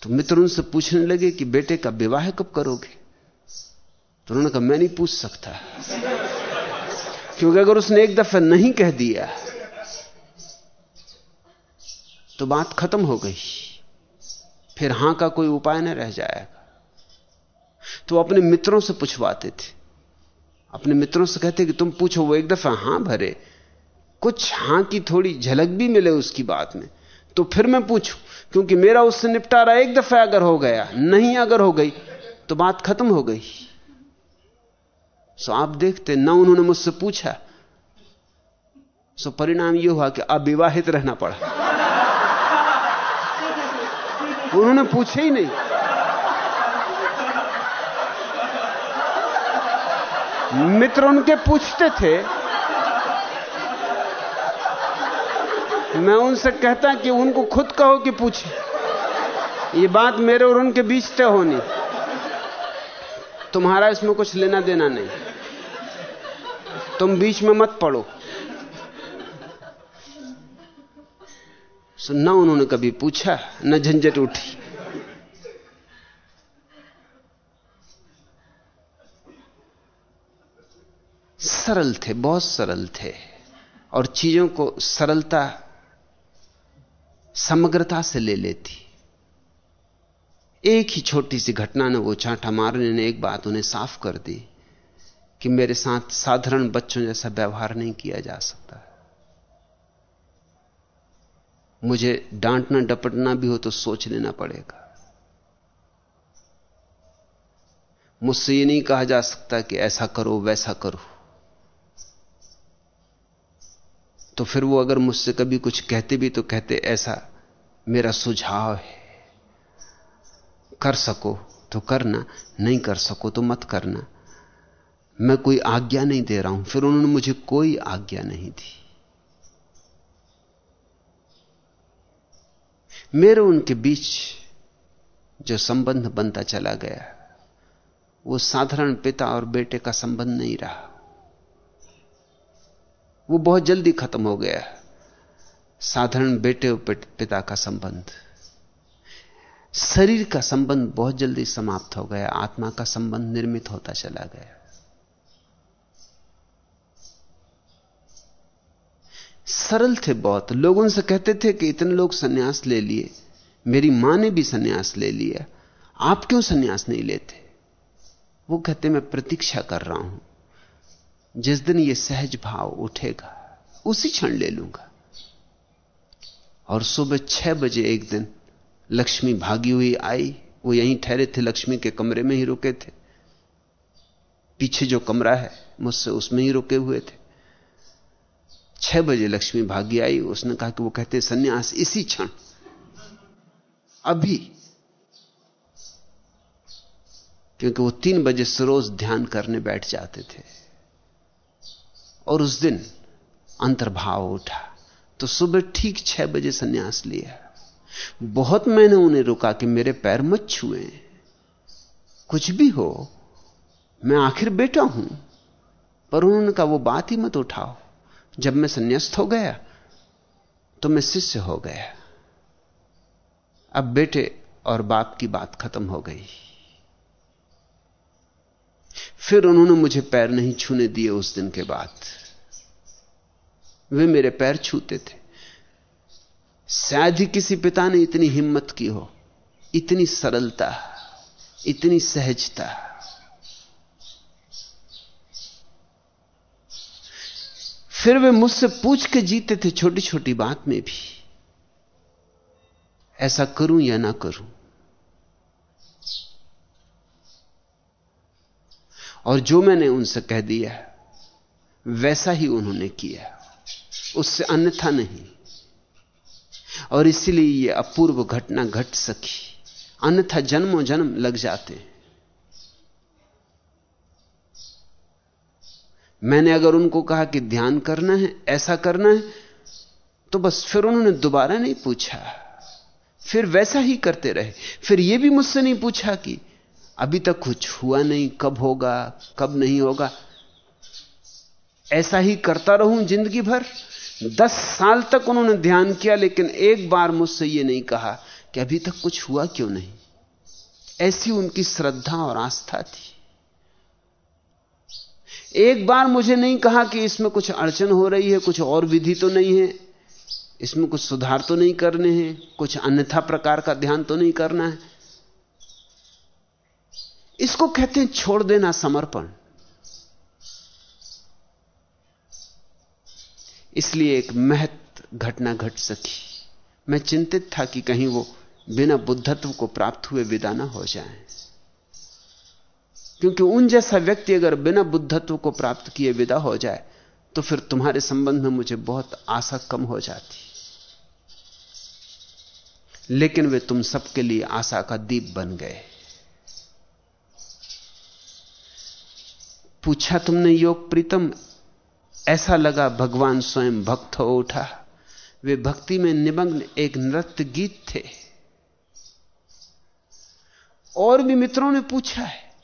B: तो मित्र उनसे पूछने लगे कि, बेटे का विवाह कब करोगे? तो उन्होंने कहा, मैं नहीं पूछ सकता। क्योंकि अगर उसने एक दफ़ा नहीं कह दिया तो बात खत्म हो गई। फिर हाँ का कोई उपाय न रह जाएगा। तो अपने मित्रों से पूछवाते थे। अपने मित्रों से कहते कि तुम पूछो, वो एक दफ़ा हाँ भरे। कुछ हाँ की थोड़ी झलक भी मिले उसकी बात में। तो फिर मैं पूछूँ, क्योंकि मेरा उससे निपटारा एक दफ़ा अगर हो गया, नहीं अगर हो गई तो बात खत्म हो गई। सो आप देखते, ना उन्होंने मुझसे पूछा। सो परिणाम यह हुआ कि अविवाहित रहना पड़ा। उन्होंने पूछे ही नहीं। मित्र उनके पूछते थे। मैं उनसे कहता कि उनको खुद कहो कि पूछे। ये बात मेरे और उनके बीच तय होनी। तुम्हारा इसमें कुछ लेना देना नहीं। तुम बीच में मत पड़ो। न उन्होंने कभी पूछा, न झंझट उठी। सरल थे, बहुत सरल थे। और चीज़ों को सरलता, समग्रता से ले लेती। एक ही छोटी सी घटना ने वो चांटा मारने ने एक बात उन्हें साफ़ कर दी कि मेरे साथ साधारण बच्चों जैसा व्यवहार नहीं किया जा सकता। मुझे डांटना डपटना भी हो तो सोच लेना पड़ेगा। मुझसे ये नहीं कहा जा सकता कि ऐसा करो, वैसा करो। तो फिर वो अगर मुझसे कभी कुछ कहते भी तो कहते, ऐसा मेरा सुझाव है। कर सको तो करना, नहीं कर सको तो मत करना। मैं कोई आज्ञा नहीं दे रहा हूँ। फिर उन्होंने मुझे कोई आज्ञा नहीं दी। मेरे उनके बीच जो संबंध बनता चला गया, वो साधारण पिता और बेटे का संबंध नहीं रहा। वो बहुत जल्दी खत्म हो गया साधारण बेटे और पिता का संबंध। शरीर का संबंध बहुत जल्दी समाप्त हो गया, आत्मा का संबंध निर्मित होता चला गया। सरल थे बहुत। लोग उनसे कहते थे कि इतने लोग सन्यास ले लिए, मेरी माँ ने भी सन्यास ले लिया, आप क्यों सन्यास नहीं लेते? वो कहते, मैं प्रतीक्षा कर रहा हूँ। जिस दिन ये सहज भाव उठेगा, उसी क्षण ले लूँगा। और सुबह छह बजे एक दिन लक्ष्मी भागी हुई आई। वो यहीं ठहरे थे, लक्ष्मी के कमरे में ही रुके थे। पीछे जो कमरा है, मुझसे उसमें ही रुके हुए थे। छह बजे लक्ष्मी भागी आई। उसने कहा कि वो कहते, सन्यास, इसी क्षण। अभी। क्योंकि वो तीन बजे से रोज ध्यान करने बैठ जाते थे। और उस दिन अंतर्भाव उठा। तो सुबह ठीक छह बजे सन्यास लिया। बहुत मैंने उन्हें रुका कि मेरे पैर मत छुए। कुछ भी हो, मैं आखिर बेटा हूँ, पर उन्होंने कहा, वो बात ही मत उठाओ। जब मैं संन्यास्त हो गया तो मैं शिष्य हो गया। अब बेटे, और बाप की बात खत्म हो गई। फिर उन्होंने मुझे पैर नहीं छूने दिए उस दिन के बाद। वे मेरे पैर छूते थे। शायद ही किसी पिता ने इतनी हिम्मत की हो, इतनी सरलता, इतनी सहजता। फिर वे मुझसे पूछ के जीते थे छोटी छोटी बात में भी। ऐसा करूँ या ना करूँ? और जो मैंने उनसे कह दिया वैसा ही उन्होंने किया उससे अन्यथा नहीं। और इसलिए यह अपूर्व घटना घट सकी। अन्यथा जन्मों जन्म लग जाते। मैंने अगर उनको कहा कि ध्यान करना है, ऐसा करना है तो बस फिर उन्होंने दोबारा नहीं पूछा। फिर वैसा ही करते रहे। फिर यह भी मुझसे नहीं पूछा कि अभी तक कुछ हुआ नहीं, कब होगा, कब नहीं होगा। ऐसा ही करता रहूँ ज़िंदगी भर। दस साल तक उन्होंने ध्यान किया, लेकिन एक बार मुझसे यह नहीं कहा कि अभी तक कुछ हुआ क्यों नहीं। ऐसी उनकी श्रद्धा और आस्था थी। एक बार मुझे नहीं कहा कि इसमें कुछ अड़चन हो रही है, कुछ और विधि तो नहीं है। इसमें कुछ सुधार तो नहीं करने हैं, कुछ अन्यथा प्रकार का ध्यान तो नहीं करना है। इसको कहते हैं छोड़ देना समर्पण। इसलिए एक महत घटना घट सकी। मैं चिंतित था कि कहीं वो बिना बुद्धत्व को प्राप्त हुए विदा ना हो जाए। क्योंकि उन जैसा व्यक्ति अगर बिना बुद्धत्व को प्राप्त किए विदा हो जाए तो फिर तुम्हारे संबंध में मुझे बहुत आशा कम हो जाती। लेकिन वे तुम सबके लिए आशा का दीप बन गए। पूछा तुमने योग प्रीतम? ऐसा लगा भगवान स्वयं भक्त हो उठा। वे भक्ति में निमग्न एक नृत्य गीत थे। और भी मित्रों ने पूछा है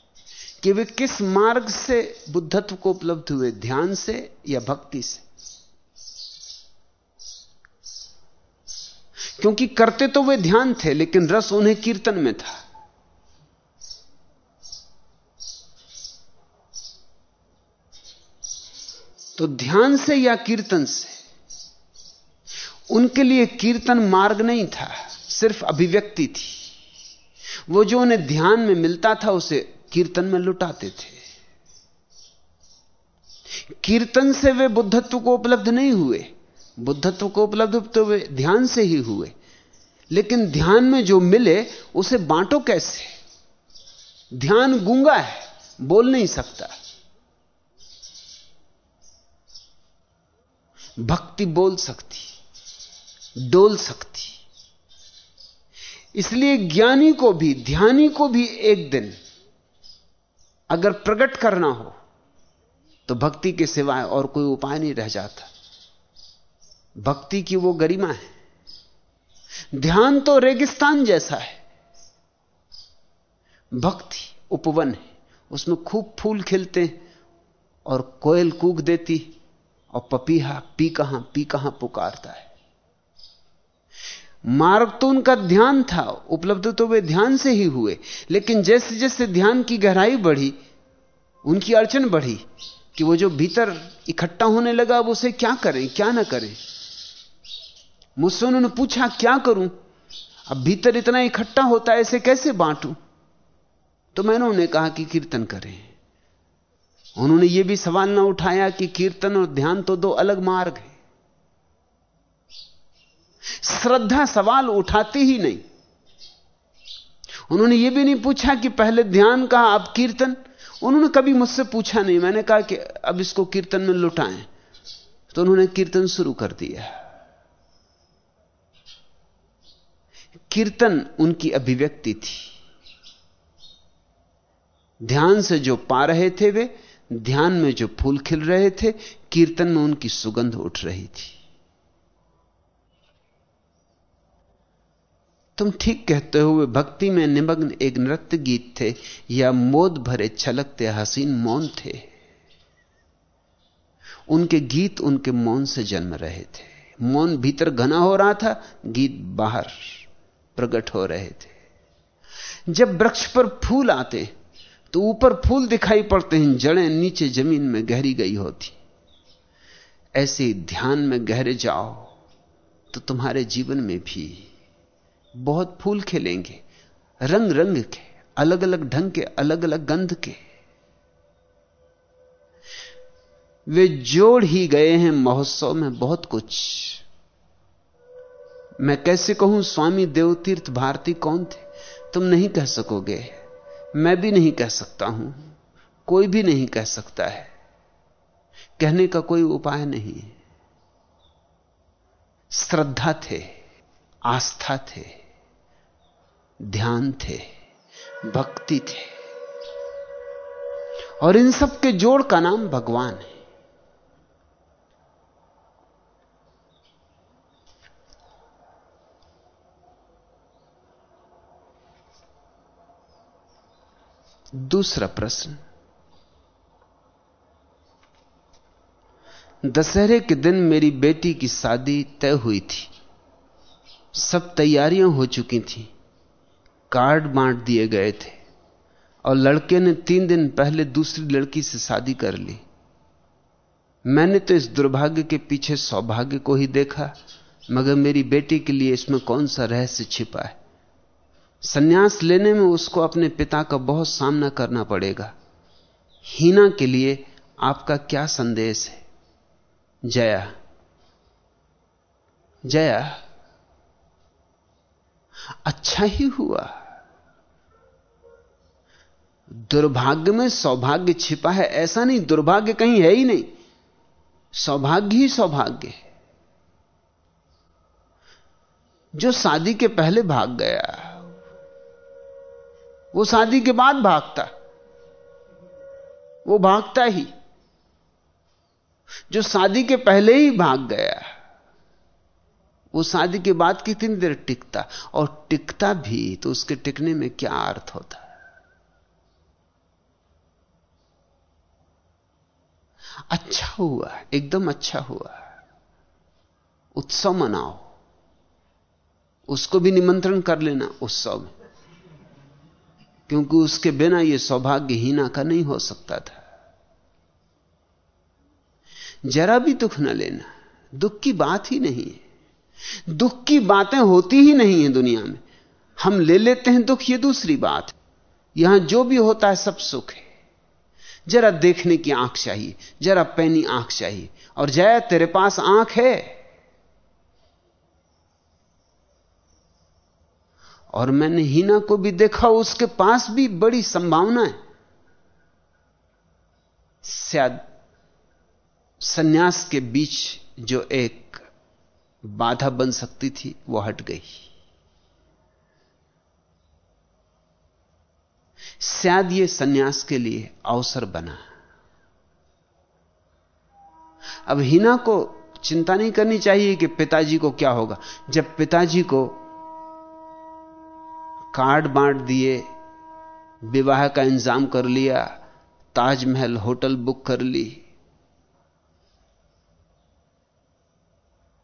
B: कि वे किस मार्ग से बुद्धत्व को उपलब्ध हुए? ध्यान से या भक्ति से? क्योंकि करते तो वे ध्यान थे, लेकिन रस उन्हें कीर्तन में था। तो ध्यान से या कीर्तन से? उनके लिए कीर्तन मार्ग नहीं था, सिर्फ़ अभिव्यक्ति थी। वो जो उन्हें ध्यान में मिलता था, उसे कीर्तन में लुटाते थे। कीर्तन से वे बुद्धत्व को उपलब्ध नहीं हुए। बुद्धत्व को उपलब्ध तो वे ध्यान से ही हुए। लेकिन ध्यान में जो मिले, उसे बांटो कैसे? ध्यान गूँगा है, बोल नहीं सकता। भक्ति बोल सकती, डोल सकती। इसलिए ज्ञानी को भी, ध्यानी को भी एक दिन अगर प्रकट करना हो तो भक्ति के सिवाय और कोई उपाय नहीं रह जाता। भक्ति की वो गरिमा है। ध्यान तो रेगिस्तान जैसा है। भक्ति उपवन है। उसमें खूब फूल खिलते और कोयल कूक देती और पपीहा पी कहाँ पी कहाँ पुकारता है। मार्ग तो उनका ध्यान था, उपलब्ध तो वे ध्यान से ही हुए, लेकिन जैसे जैसे ध्यान की गहराई बढ़ी, उनकी अड़चन बढ़ी कि वो जो भीतर इकट्ठा होने लगा, अब उसे क्या करें, क्या ना करें? मुझसे उन्होंने पूछा, क्या करूँ? अब भीतर इतना इकट्ठा होता है, इसे कैसे बांटूं? तो मैंने उन्हें कहा कि कीर्तन करें। उन्होंने यह भी सवाल ना उठाया कि कीर्तन और ध्यान तो दो अलग मार्ग है। श्रद्धा सवाल उठाती ही नहीं। उन्होंने यह भी नहीं पूछा कि पहले ध्यान कहा, अब कीर्तन। उन्होंने कभी मुझसे पूछा नहीं। मैंने कहा कि अब इसको कीर्तन में लुटाएँ। तो उन्होंने कीर्तन शुरू कर दिया। कीर्तन उनकी अभिव्यक्ति थी। ध्यान से जो पा रहे थे वे ध्यान में जो फूल खिल रहे थे, कीर्तन में उनकी सुगंध उठ रही थी। तुम ठीक कहते हुए भक्ति में निमग्न एक नृत्य गीत थे, या मोद भरे छलकते हसीन मौन थे। उनके गीत उनके मौन से जन्म रहे थे। मौन भीतर घना हो रहा था, गीत बाहर प्रकट हो रहे थे। जब वृक्ष पर फूल आते तो ऊपर फूल दिखाई पड़ते हैं, जड़ें नीचे ज़मीन में गहरी गई होती। ऐसे ध्यान में गहरे जाओ तो तुम्हारे जीवन में भी बहुत फूल खिलेंगे रंग रंग के अलग अलग ढंग के अलग अलग गंध के। वे जोड़ ही गए हैं महोत्सव में बहुत कुछ। मैं कैसे कहूँ, स्वामी देवतीर्थ भारती कौन थे? तुम नहीं कह सकोगे। मैं भी नहीं कह सकता हूँ। कोई भी नहीं कह सकता है। कहने का कोई उपाय नहीं श्रद्धा थे, आस्था थे, ध्यान थे, भक्ति थे। और इन सब के जोड़ का नाम भगवान है। दूसरा प्रश्न। दशहरे के दिन मेरी बेटी की शादी तय हुई थी। सब तैयारियाँ हो चुकी थी। कार्ड बांट दिए गए थे और लड़के ने तीन दिन पहले दूसरी लड़की से शादी कर ली। मैंने तो इस दुर्भाग्य के पीछे सौभाग्य को ही देखा, मगर मेरी बेटी के लिए इसमें कौन सा रहस्य छिपा है? सन्यास लेने में उसको अपने पिता का बहुत सामना करना पड़ेगा। हीना के लिए आपका क्या संदेश है? जया। जया अच्छा ही हुआ। दुर्भाग्य में सौभाग्य छिपा है, ऐसा नहीं, दुर्भाग्य कहीं है ही नहीं। सौभाग्य ही सौभाग्य जो शादी के पहले भाग गया वो शादी के बाद भागता। वो भागता ही। जो शादी के पहले ही भाग गया, वो शादी के बाद कितनी देर टिकता? और टिकता भी तो उसके टिकने में क्या अर्थ होता? अच्छा हुआ, एकदम अच्छा हुआ। उत्सव मनाओ। उसको भी निमंत्रण कर लेना, उत्सव में। क्योंकि उसके बिना यह सौभाग्य हीना का नहीं हो सकता था। जरा भी दुख न लेना, दुख की बात ही नहीं है। दुख की बातें होती ही नहीं है दुनिया में। हम ले लेते हैं दुख, ये दूसरी बात यहाँ जो भी होता है सब सुख है। जरा देखने की आँख चाहिए, जरा पैनी आँख चाहिए, और जया तेरे पास आँख है। और मैंने हीना को भी देखा, उसके पास भी बड़ी संभावना है। शायद सन्यास के बीच जो एक बाधा बन सकती थी, वो हट गई। शायद ये सन्यास के लिए अवसर बना। अब हिना को चिंता नहीं करनी चाहिए कि पिताजी को क्या होगा। जब पिताजी को कार्ड बांट दिए, विवाह का इंतज़ाम कर लिया, ताजमहल, होटल बुक कर ली।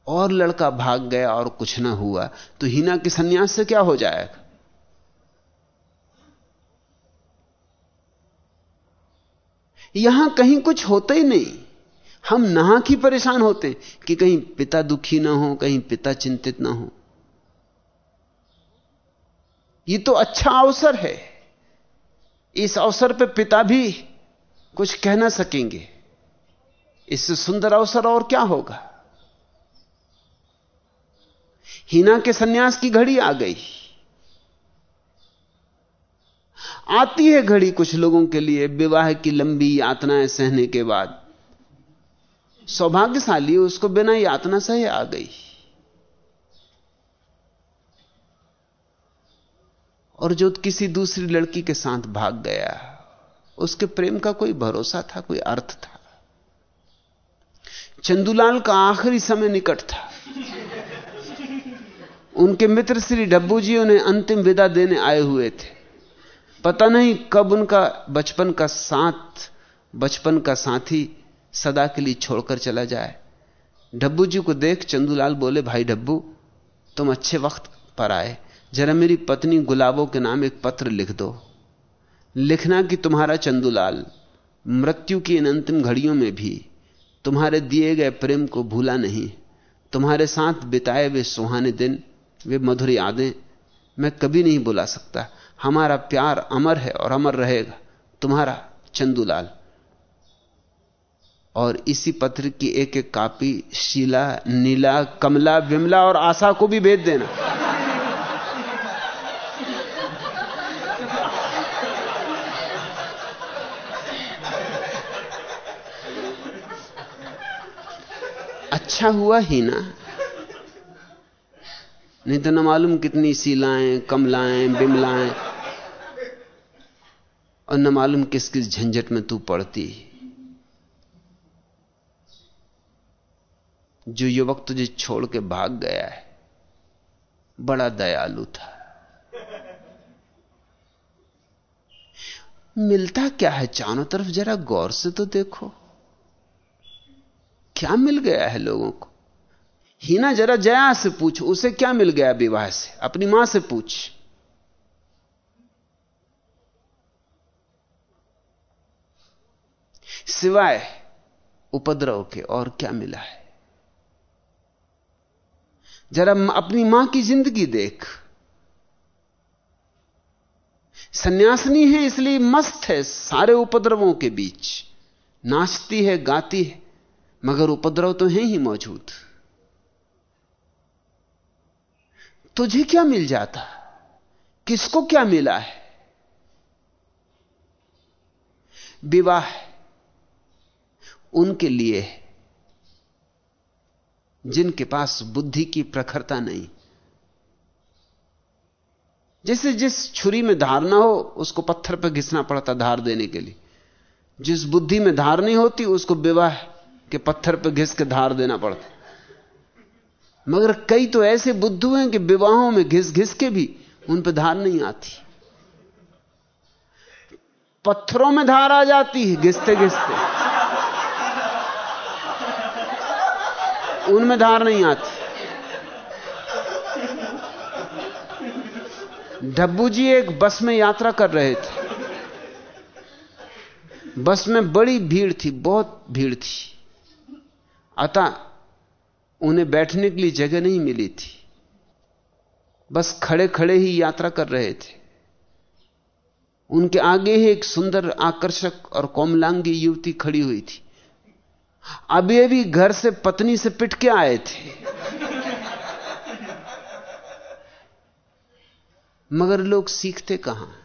B: और लड़का भाग गया और कुछ ना हुआ। तो हीना के सन्यास से क्या हो जाएगा? यहाँ कहीं कुछ होता ही नहीं। हम नहा की परेशान होते कि कहीं पिता दुखी ना हो, कहीं पिता चिंतित ना हो। ये तो अच्छा अवसर है। इस अवसर पे पिता भी कुछ कह ना सकेंगे। इससे सुंदर अवसर और क्या होगा? हीना के सन्यास की घड़ी आ गई। आती है घड़ी कुछ लोगों के लिए। विवाह की लंबी यातनाएँ सहने के बाद। सौभाग्यशाली उसको बिना यातना सहे आ गई। और जो किसी दूसरी लड़की के साथ भाग गया, उसके प्रेम का कोई भरोसा था, कोई अर्थ था? चंदूलाल का आखिरी समय निकट था। उनके मित्र श्री डब्बू जी उन्हें अंतिम विदा देने आए हुए थे। पता नहीं कब उनका बचपन का साथ, बचपन का साथी सदा के लिए छोड़कर चला जाए। डब्बू जी को देख चंदूलाल बोले, भाई डब्बू, तुम अच्छे वक्त पर आए। जरा मेरी पत्नी गुलाबों के नाम एक पत्र लिख दो। लिखना कि तुम्हारा चंदूलाल, मृत्यु की इन अंतिम घड़ियों में भी तुम्हारे दिए गए प्रेम को भूला नहीं। तुम्हारे साथ बिताए वे सुहाने दिन, वे मधुर यादें मैं कभी नहीं बुला सकता। हमारा प्यार अमर है और अमर रहेगा, तुम्हारा चंदूलाल। और इसी पत्र की एक एक कापी शीला, नीला, कमला, विमला और आशा को भी भेज देना। अच्छा हुआ ही ना। नहीं तो न मालूम कितनी सीलाएँ कमलाएँ बिमलाएँ और न मालूम किस किस झंझट में तू पड़ती। जो युवक तुझे छोड़ के भाग गया है, बड़ा दयालु था। मिलता क्या है? चारों तरफ़ जरा गौर से तो देखो। क्या मिल गया है लोगों को? हीना जरा जया से पूछ, उसे क्या मिल गया विवाह से? अपनी माँ से पूछ। सिवाय उपद्रव के और क्या मिला है? जरा अपनी माँ की ज़िंदगी देख। सन्यासनी है इसलिए मस्त है सारे उपद्रवों के बीच। नाचती है, गाती है। मगर उपद्रव तो है ही मौजूद। तुझे क्या मिल जाता? किसको क्या मिला है? विवाह उनके लिए है। जिनके पास बुद्धि की प्रखरता नहीं। जैसे जिस छुरी में धार ना हो, उसको पत्थर पर घिसना पड़ता धार देने के लिए। जिस बुद्धि में धार नहीं होती, उसको विवाह के पत्थर पर घिस के धार देना पड़ता मगर कई तो ऐसे बुद्धू हैं कि विवाहों में घिस घिस के भी उन पर धार नहीं आती। पत्थरों में धार आ जाती है घिसते घिसते। उनमें धार नहीं आती। डब्बू जी एक बस में यात्रा कर रहे थे। बस में बड़ी भीड़ थी, बहुत भीड़ थी। अतः उन्हें बैठने के लिए जगह नहीं मिली थी। बस खड़े खड़े ही यात्रा कर रहे थे। उनके आगे ही एक सुंदर आकर्षक और कोमलांगी युवती खड़ी हुई थी। अभी अभी घर से पत्नी से पिट के आए थे। मगर लोग सीखते कहाँ?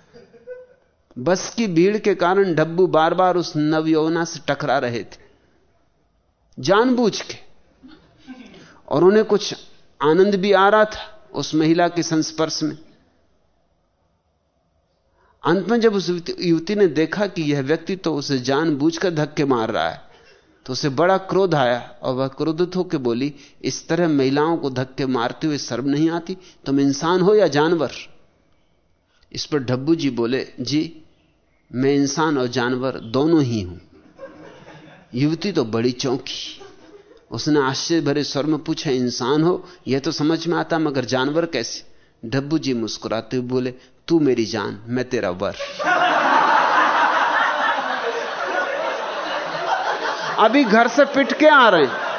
B: बस की भीड़ के कारण डब्बू बार बार उस नवयौवना से टकरा रहे थे। जानबूझ के। और उन्हें कुछ आनंद भी आ रहा था उस महिला के संस्पर्श में। अंत में जब उस युवती ने देखा कि यह व्यक्ति तो उसे जानबूझकर धक्के मार रहा है तो उसे बड़ा क्रोध आया और वह क्रोधित होकर बोली, इस तरह महिलाओं को धक्के मारते हुए शर्म नहीं आती? तुम इंसान हो या जानवर? इस पर डब्बू जी बोले, जी, मैं इंसान और जानवर दोनों ही हूँ। युवती तो बड़ी चौंकी। उसने आश्चर्य भरे स्वर में पूछा, इंसान हो? यह तो समझ में आता, मगर जानवर कैसे? डब्बू जी मुस्कुराते हुए बोले, तू मेरी जान, मैं तेरा वर। अभी घर से पिट के आ रहे हैं।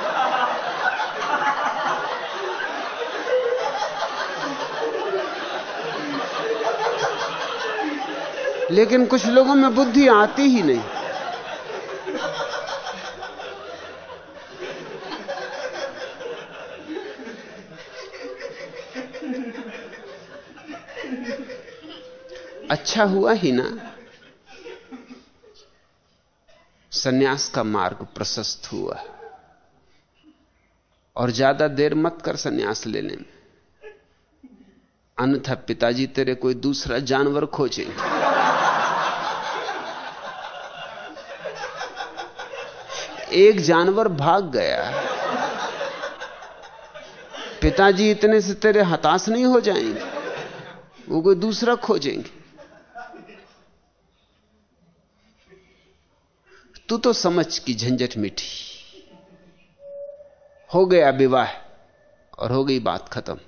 B: लेकिन कुछ लोगों में बुद्धि आती ही नहीं। अच्छा हुआ ही ना। सन्यास का मार्ग प्रशस्त हुआ। और ज़्यादा देर मत कर सन्यास लेने में। अन्यथा पिताजी तेरे कोई दूसरा जानवर खोजेंगे। एक जानवर भाग गया। पिताजी इतने से तेरे हताश नहीं हो जाएँगे। वो कोई दूसरा खोजेंगे। तू तो समझ की झंझट मिठी हो गया विवाह और हो गई बात खत्म।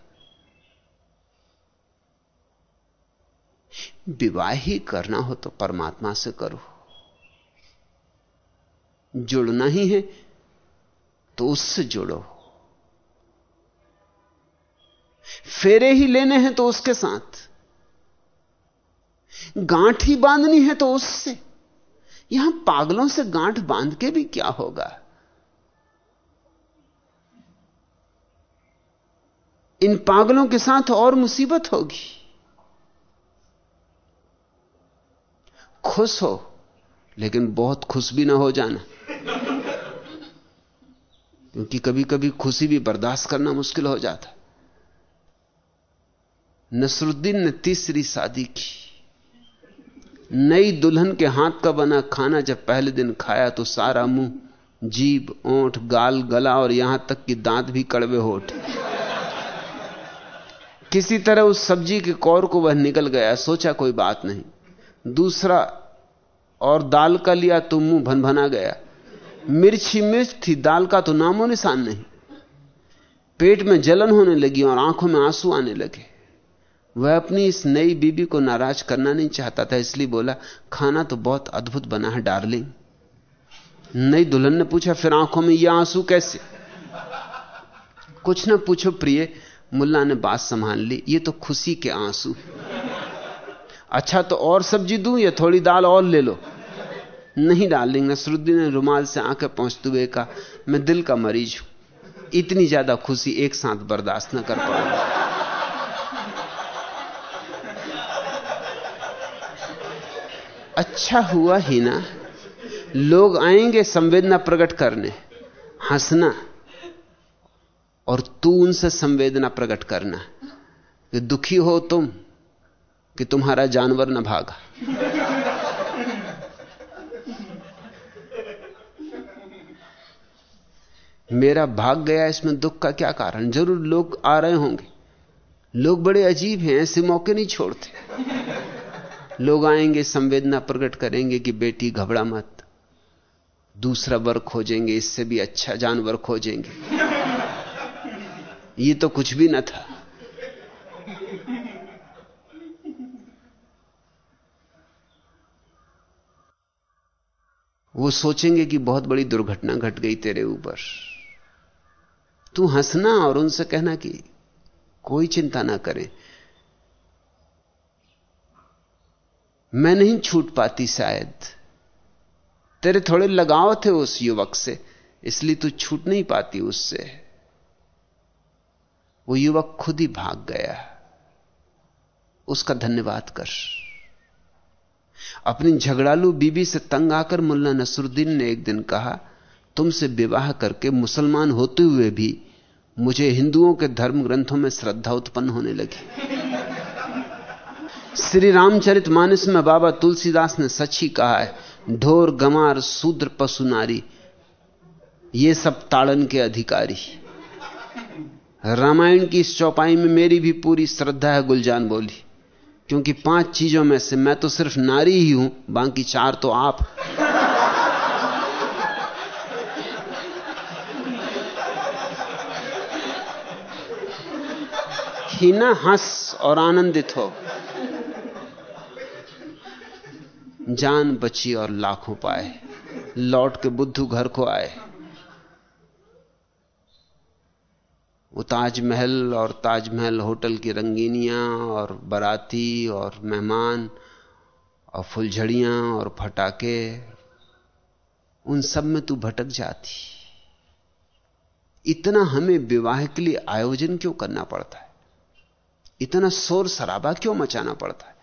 B: विवाह ही करना हो तो परमात्मा से करो। जुड़ना ही है तो उससे जुड़ो। फेरे ही लेने हैं तो उसके साथ। गांठ ही बांधनी है तो उससे। यहाँ पागलों से गांठ बाँध के भी क्या होगा? इन पागलों के साथ और मुसीबत होगी। खुश हो, लेकिन बहुत खुश भी ना हो जाना। क्योंकि कभी कभी खुशी भी बर्दाश्त करना मुश्किल हो जाता। नसरुद्दीन ने तीसरी शादी की। नई दुल्हन के हाथ का बना खाना जब पहले दिन खाया तो सारा मुँह, जीभ, ओंठ, गाल, गला और यहाँ तक कि दांत भी कड़वे होठ किसी तरह उस सब्ज़ी के कौर को वह निकल गया, सोचा कोई बात नहीं। दूसरा, और दाल का लिया तो मुँह भन भना गया। मिर्ची मिर्च थी, दाल का तो नामो निशान नहीं। पेट में जलन होने लगी और आँखों में आँसू आने लगे। वह अपनी इस नई बीबी को नाराज़ करना नहीं चाहता था, इसलिए बोला, खाना तो बहुत अद्भुत बना है, डार्लिंग। नई दुल्हन ने पूछा, फिर आँखों में यह आँसू कैसे? कुछ ना पूछो प्रिय, मुल्ला ने बात संभाल ली, ये तो खुशी के आँसू। अच्छा तो और सब्ज़ी दूँ या थोड़ी दाल और ले लो? नहीं डार्लिंग, नसरुद्दीन ने रुमाल से आँखें पहुँचते हुए कहा, मैं दिल का मरीज़ हूँ, इतनी ज़्यादा खुशी एक साथ बर्दाश्त न कर पाऊँगा। अच्छा हुआ ही ना। लोग आएँगे संवेदना प्रकट करने, हंसना, और तू उनसे संवेदना प्रकट करना कि दुखी हो तुम, कि तुम्हारा जानवर न भागा। मेरा भाग गया, इसमें दुख का क्या कारण? ज़रूर लोग आ रहे होंगे। लोग बड़े अजीब हैं, ऐसे मौके नहीं छोड़ते। लोग आएँगे, संवेदना प्रकट करेंगे कि बेटी, घबरा मत। दूसरा वर खोजेंगे, इससे भी अच्छा जानवर खोजेंगे। ये तो कुछ भी न था। वो सोचेंगे कि बहुत बड़ी दुर्घटना घट गई तेरे ऊपर। तू हंसना और उनसे कहना कि कोई चिंता ना करें। मैं नहीं छूट पाती शायद। तेरे थोड़े लगाव थे उस युवक से, इसलिए तू छूट नहीं पाती उससे। वो युवक खुद ही भाग गया। उसका धन्यवाद कर। अपनी झगड़ालू बीबी से तंग आकर मुल्ला नसरुद्दीन ने एक दिन कहा, तुमसे विवाह करके मुसलमान होते हुए भी मुझे हिंदुओं के धर्म ग्रंथों में श्रद्धा उत्पन्न होने लगी। श्री रामचरित मानस में बाबा तुलसीदास ने सच ही कहा है, ढोर, गमार शूद्र पशु, नारी, ये सब ताड़न के अधिकारी। रामायण की इस चौपाई में मेरी भी पूरी श्रद्धा है गुलजान बोली, क्योंकि पाँच चीज़ों में से मैं तो सिर्फ़ नारी ही हूँ, बाकी चार तो आप। ही ना हंस और आनंदित हो। जान बची और लाखों पाए। लौट के बुद्धू घर को आए। वो ताजमहल और ताजमहल होटल की रंगीनियाँ और बाराती और मेहमान और फुलझड़ियाँ और फटाके, उन सब में तू भटक जाती। इतना हमें विवाह के लिए आयोजन क्यों करना पड़ता है? इतना शोर शराबा क्यों मचाना पड़ता है?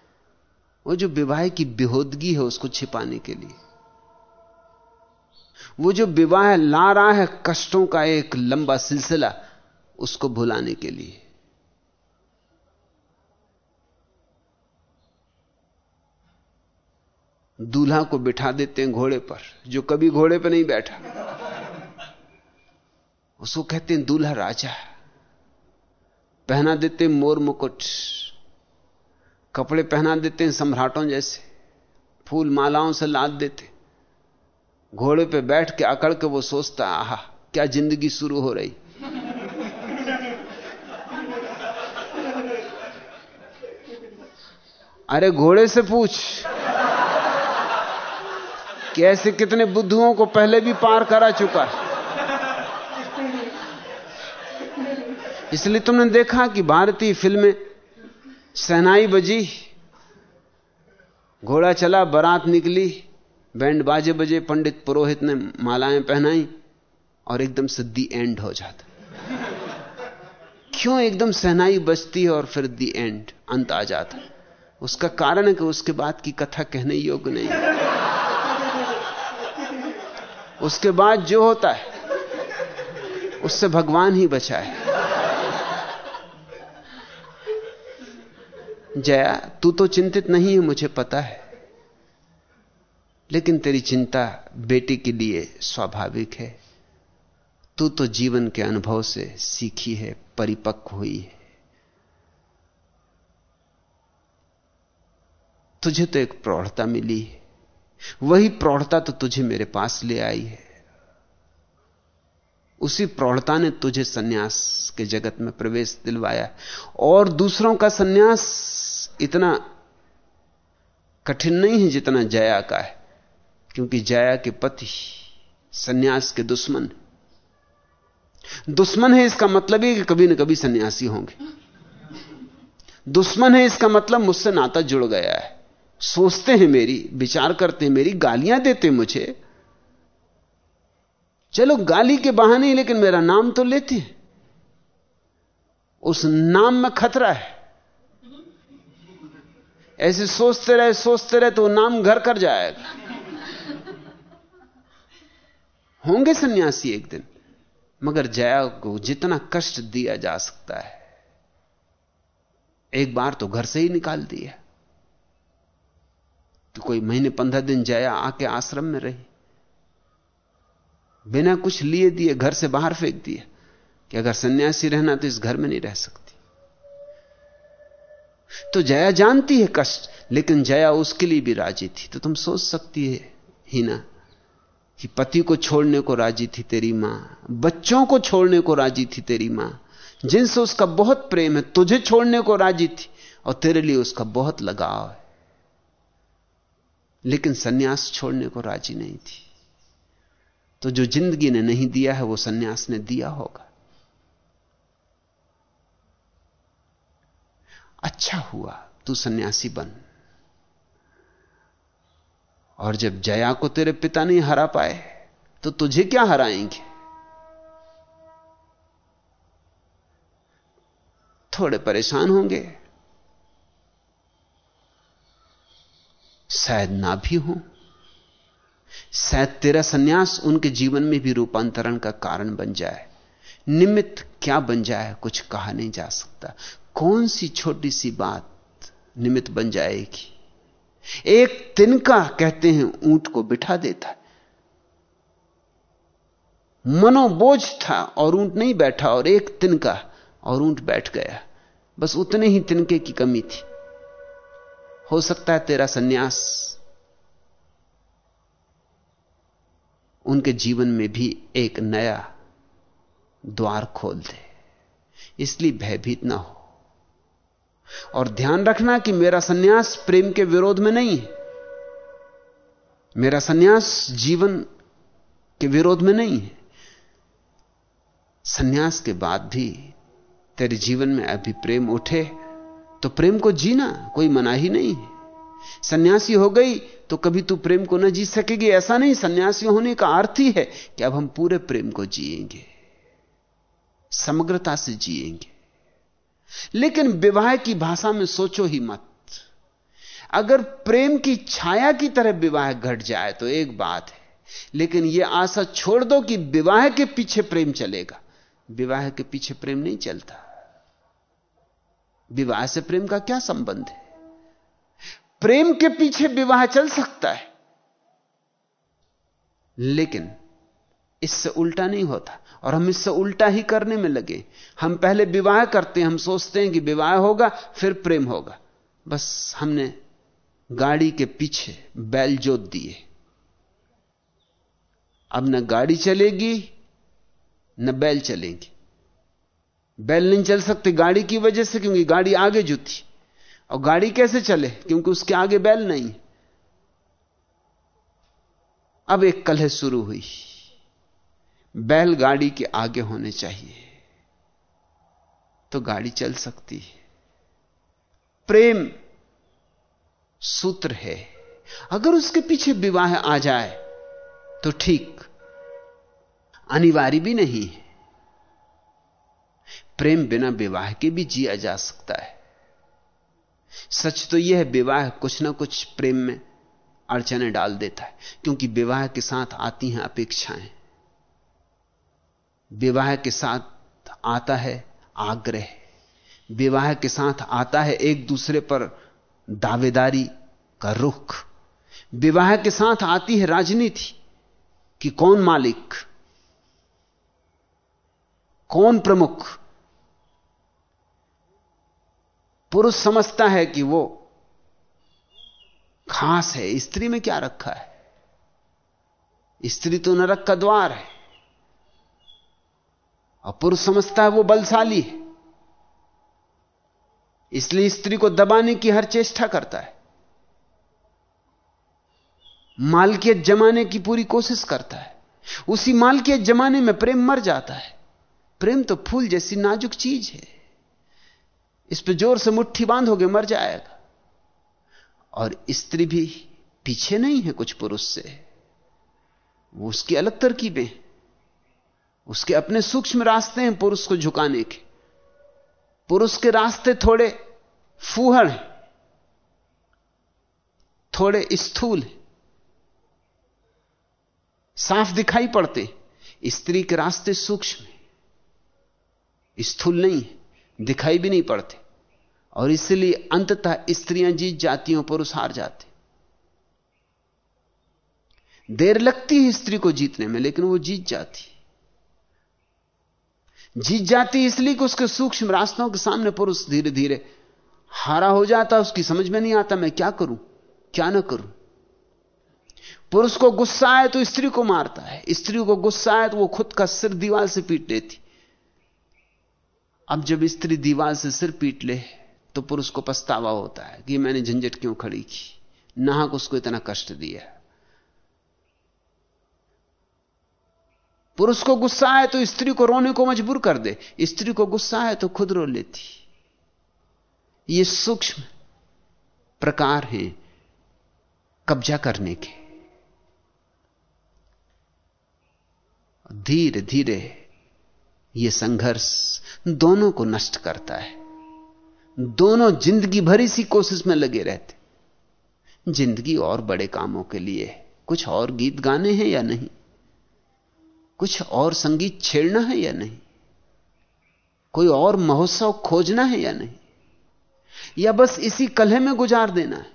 B: वो जो विवाह की बेहोदगी है उसको छिपाने के लिए। वो जो विवाह ला रहा है कष्टों का एक लंबा सिलसिला, उसको भुलाने के लिए। दूल्हा को बिठा देते हैं घोड़े पर, जो कभी घोड़े पर नहीं बैठा। उसको कहते हैं, दूल्हा राजा। पहना देते मोर मुकुट। कपड़े पहना देते हैं सम्राटों जैसे, फूल मालाओं से लाद देते। घोड़े पे बैठ के अकड़ के वो सोचता, आहा, क्या ज़िंदगी शुरू हो रही। अरे घोड़े से पूछ, कि ऐसे कितने बुद्धुओं को पहले भी पार करा चुका है। इसलिए तुमने देखा कि भारतीय फ़िल्में सहनाई बजी, घोड़ा चला, बारात निकली, बैंड बाजे बजे पंडित पुरोहित ने मालाएँ पहनाई और एकदम से दी एंड हो जाता। क्यों एकदम सहनाई बजती है और फिर दी एंड अंत आ जाता? उसका कारण है कि उसके बाद की कथा कहने योग्य नहीं। उसके बाद जो होता है, उससे भगवान ही बचा है। जया, तू तो चिंतित नहीं है, मुझे पता है। लेकिन तेरी चिंता बेटी के लिए स्वाभाविक है। तू तो जीवन के अनुभव से सीखी है, परिपक्व हुई है। तुझे तो एक प्रौढ़ता मिली है। वही प्रौढ़ता तो तुझे मेरे पास ले आई है। उसी प्रौढ़ता ने तुझे सन्यास के जगत में प्रवेश दिलवाया और दूसरों का सन्यास इतना कठिन नहीं है जितना जया का है, क्योंकि जया के पति सन्यास के दुश्मन दुश्मन है इसका मतलब ही कि कभी ना कभी सन्यासी होंगे। दुश्मन है इसका मतलब मुझसे नाता जुड़ गया है। सोचते हैं मेरी, विचार करते हैं मेरी, गालियाँ देते मुझे चलो गाली के बहाने ही, लेकिन मेरा नाम तो लेती है। उस नाम में खतरा है। ऐसे सोचते रहे सोचते रहे तो नाम घर कर जाएगा। होंगे सन्यासी एक दिन, मगर जया को जितना कष्ट दिया जा सकता है, एक बार तो घर से ही निकाल दिया। तो कोई महीने पंद्रह दिन जया आके आश्रम में रही। बिना कुछ लिए दिए घर से बाहर फेंक दिया कि अगर सन्यासी रहना तो इस घर में नहीं रह सकती। तो जया जानती है कष्ट, लेकिन जया उसके लिए भी राज़ी थी। तो तुम सोच सकती है ही ना कि पति को छोड़ने को राज़ी थी तेरी माँ, बच्चों को छोड़ने को राज़ी थी तेरी माँ। जिनसे उसका बहुत प्रेम है, तुझे छोड़ने को राज़ी थी, और तेरे लिए उसका बहुत लगाव है। लेकिन सन्यास छोड़ने को राज़ी नहीं थी। तो जो ज़िंदगी ने नहीं दिया है, वो सन्यास ने दिया होगा। अच्छा हुआ, तू सन्यासी बन। और जब जया को तेरे पिता नहीं हरा पाए तो तुझे क्या हराएँगे? थोड़े परेशान होंगे। शायद ना भी हों। शायद तेरा सन्यास उनके जीवन में भी रूपांतरण का कारण बन जाए। निमित्त क्या बन जाए कुछ कहा नहीं जा सकता। कौन सी छोटी सी बात निमित्त बन जाएगी? एक तिनका कहते हैं, ऊँट को बिठा देता मनोबोझ था और ऊँट नहीं बैठा, और एक तिनका और ऊँट बैठ गया। बस उतने ही तिनके की कमी थी। हो सकता है तेरा सन्यास उनके जीवन में भी एक नया द्वार खोल दे। इसलिए भयभीत ना हो। और ध्यान रखना कि मेरा सन्यास प्रेम के विरोध में नहीं है। मेरा सन्यास जीवन के विरोध में नहीं है। सन्यास के बाद भी तेरे जीवन में अभी प्रेम उठे तो प्रेम को जीना कोई मना ही नहीं है। सन्यासी हो गई तो कभी तू प्रेम को न जी सकेगी, ऐसा नहीं, सन्यासी होने का अर्थ ही है कि अब हम पूरे प्रेम को जिएँगे, समग्रता से जिएँगे। लेकिन विवाह की भाषा में सोचो ही मत। अगर प्रेम की छाया की तरह विवाह घट जाए तो एक बात है, लेकिन यह आशा छोड़ दो कि विवाह के पीछे प्रेम चलेगा। विवाह के पीछे प्रेम नहीं चलता। विवाह से प्रेम का क्या संबंध है? प्रेम के पीछे विवाह चल सकता है। लेकिन इससे उल्टा नहीं होता और हम इससे उल्टा ही करने में लगे। हम पहले विवाह करते हैं, हम सोचते हैं कि विवाह होगा, फिर प्रेम होगा। बस हमने गाड़ी के पीछे बैल जोत दिए। अब न गाड़ी चलेगी, न बैल चलेंगे। बैल नहीं चल सकते गाड़ी की वजह से, क्योंकि गाड़ी आगे जुती। और गाड़ी कैसे चले? क्योंकि उसके आगे बैल नहीं। अब एक कलह शुरू हुई। बैल गाड़ी के आगे होने चाहिए। तो गाड़ी चल सकती है। प्रेम सूत्र है। अगर उसके पीछे विवाह आ जाए तो ठीक। अनिवार्य भी नहीं है। प्रेम बिना विवाह के भी जिया जा सकता है। सच तो यह विवाह कुछ ना कुछ प्रेम में अड़चने डाल देता है, क्योंकि विवाह के साथ आती हैं अपेक्षाएँ। विवाह के साथ आता है आग्रह। विवाह के साथ आता है एक दूसरे पर दावेदारी का रुख। विवाह के साथ आती है राजनीति कि कौन मालिक, कौन प्रमुख पुरुष समझता है कि वो खास है। स्त्री में क्या रखा है? स्त्री तो नरक का द्वार है। और पुरुष समझता है वो बलशाली है। इसलिए स्त्री को दबाने की हर चेष्टा करता है। मालकियत जमाने की पूरी कोशिश करता है। उसी मालकियत जमाने में प्रेम मर जाता है। प्रेम तो फूल जैसी नाजुक चीज़ है। इस पर ज़ोर से मुट्ठी बांधोगे, मर जाएगा। और स्त्री भी पीछे नहीं है कुछ पुरुष से। वो उसकी अलग तरकीबें उसके अपने सूक्ष्म रास्ते हैं पुरुष को झुकाने के। पुरुष के रास्ते थोड़े फूहड़ हैं। थोड़े स्थूल हैं। साफ़ दिखाई पड़ते स्त्री के रास्ते सूक्ष्म स्थूल नहीं है। दिखाई भी नहीं पड़ते। और इसलिए अंततः स्त्रियाँ जीत जाती हैं पुरुष हार जाते। देर लगती है स्त्री को जीतने में, लेकिन वो जीत जाती। जीत जाती इसलिए कि उसके सूक्ष्म रास्तों के सामने पुरुष धीरे धीरे हारा हो जाता, उसकी समझ में नहीं आता, मैं क्या करूँ, क्या ना करूँ। पुरुष को गुस्सा आए तो स्त्री को मारता है, स्त्री को गुस्सा आए तो वो खुद का सिर दीवार से पीट लेती अब जब स्त्री दीवार से सिर पीट ले तो पुरुष को पछतावा होता है कि मैंने झंझट क्यों खड़ी की? नाहक उसको इतना कष्ट दिया। पुरुष को गुस्सा है तो स्त्री को रोने को मजबूर कर दे। स्त्री को गुस्सा है तो खुद रो लेती। ये सूक्ष्म प्रकार हैं कब्जा करने के। धीरे धीरे ये संघर्ष दोनों को नष्ट करता है। दोनों ज़िंदगी भर इसी कोशिश में लगे रहते। ज़िंदगी और बड़े कामों के लिए कुछ और गीत गाने हैं या नहीं? कुछ और संगीत छेड़ना है या नहीं? कोई और महोत्सव खोजना है या नहीं? या बस इसी कलह में गुजार देना है?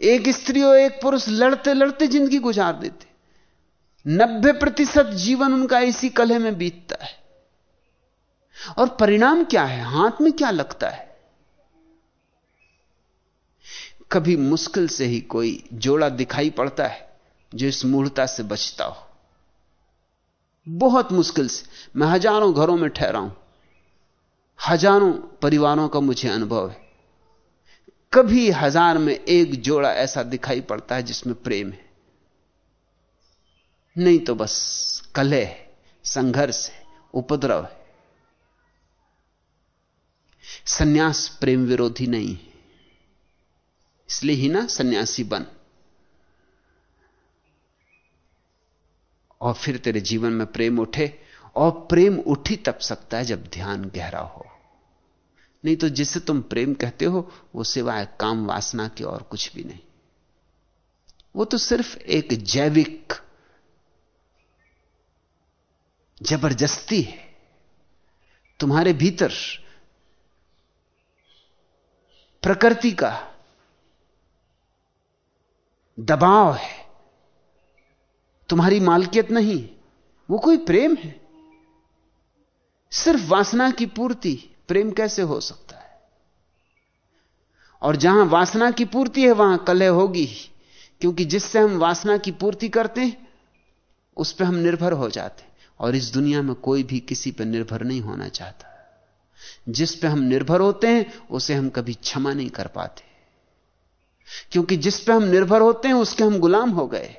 B: एक स्त्री और एक पुरुष लड़ते लड़ते ज़िंदगी गुजार देते। नब्बे प्रतिशत जीवन उनका इसी कलह में बीतता है। और परिणाम क्या है? हाथ में क्या लगता है? कभी मुश्किल से ही कोई जोड़ा दिखाई पड़ता है जो इस मूर्ता से बचता हो। बहुत मुश्किल से। मैं हज़ारों घरों में ठहरा हूँ। हज़ारों परिवारों का मुझे अनुभव है। कभी हज़ार में एक जोड़ा ऐसा दिखाई पड़ता है जिसमें प्रेम है। नहीं तो बस कलह संघर्ष है, उपद्रव है। सन्यास प्रेम विरोधी नहीं है, इसलिए ही ना सन्यासी बन। और फिर तेरे जीवन में प्रेम उठे, और प्रेम उठ तब सकता है जब ध्यान गहरा हो। नहीं तो जिसे तुम प्रेम कहते हो, वो सिवाय काम वासना के और कुछ भी नहीं। वो तो सिर्फ़ एक जैविक ज़बरदस्ती है। तुम्हारे भीतर प्रकृति का दबाव है। तुम्हारी मालकियत नहीं, वो कोई प्रेम है। सिर्फ़ वासना की पूर्ति प्रेम कैसे हो सकता है? और जहाँ वासना की पूर्ति है, वहाँ कलह होगी, क्योंकि जिससे हम वासना की पूर्ति करते हैं, उस पर हम निर्भर हो जाते और इस दुनिया में कोई भी किसी पर निर्भर नहीं होना चाहता। जिस पे हम निर्भर होते हैं, उसे हम कभी क्षमा नहीं कर पाते। क्योंकि जिस पे हम निर्भर होते हैं, उसके हम गुलाम हो गए।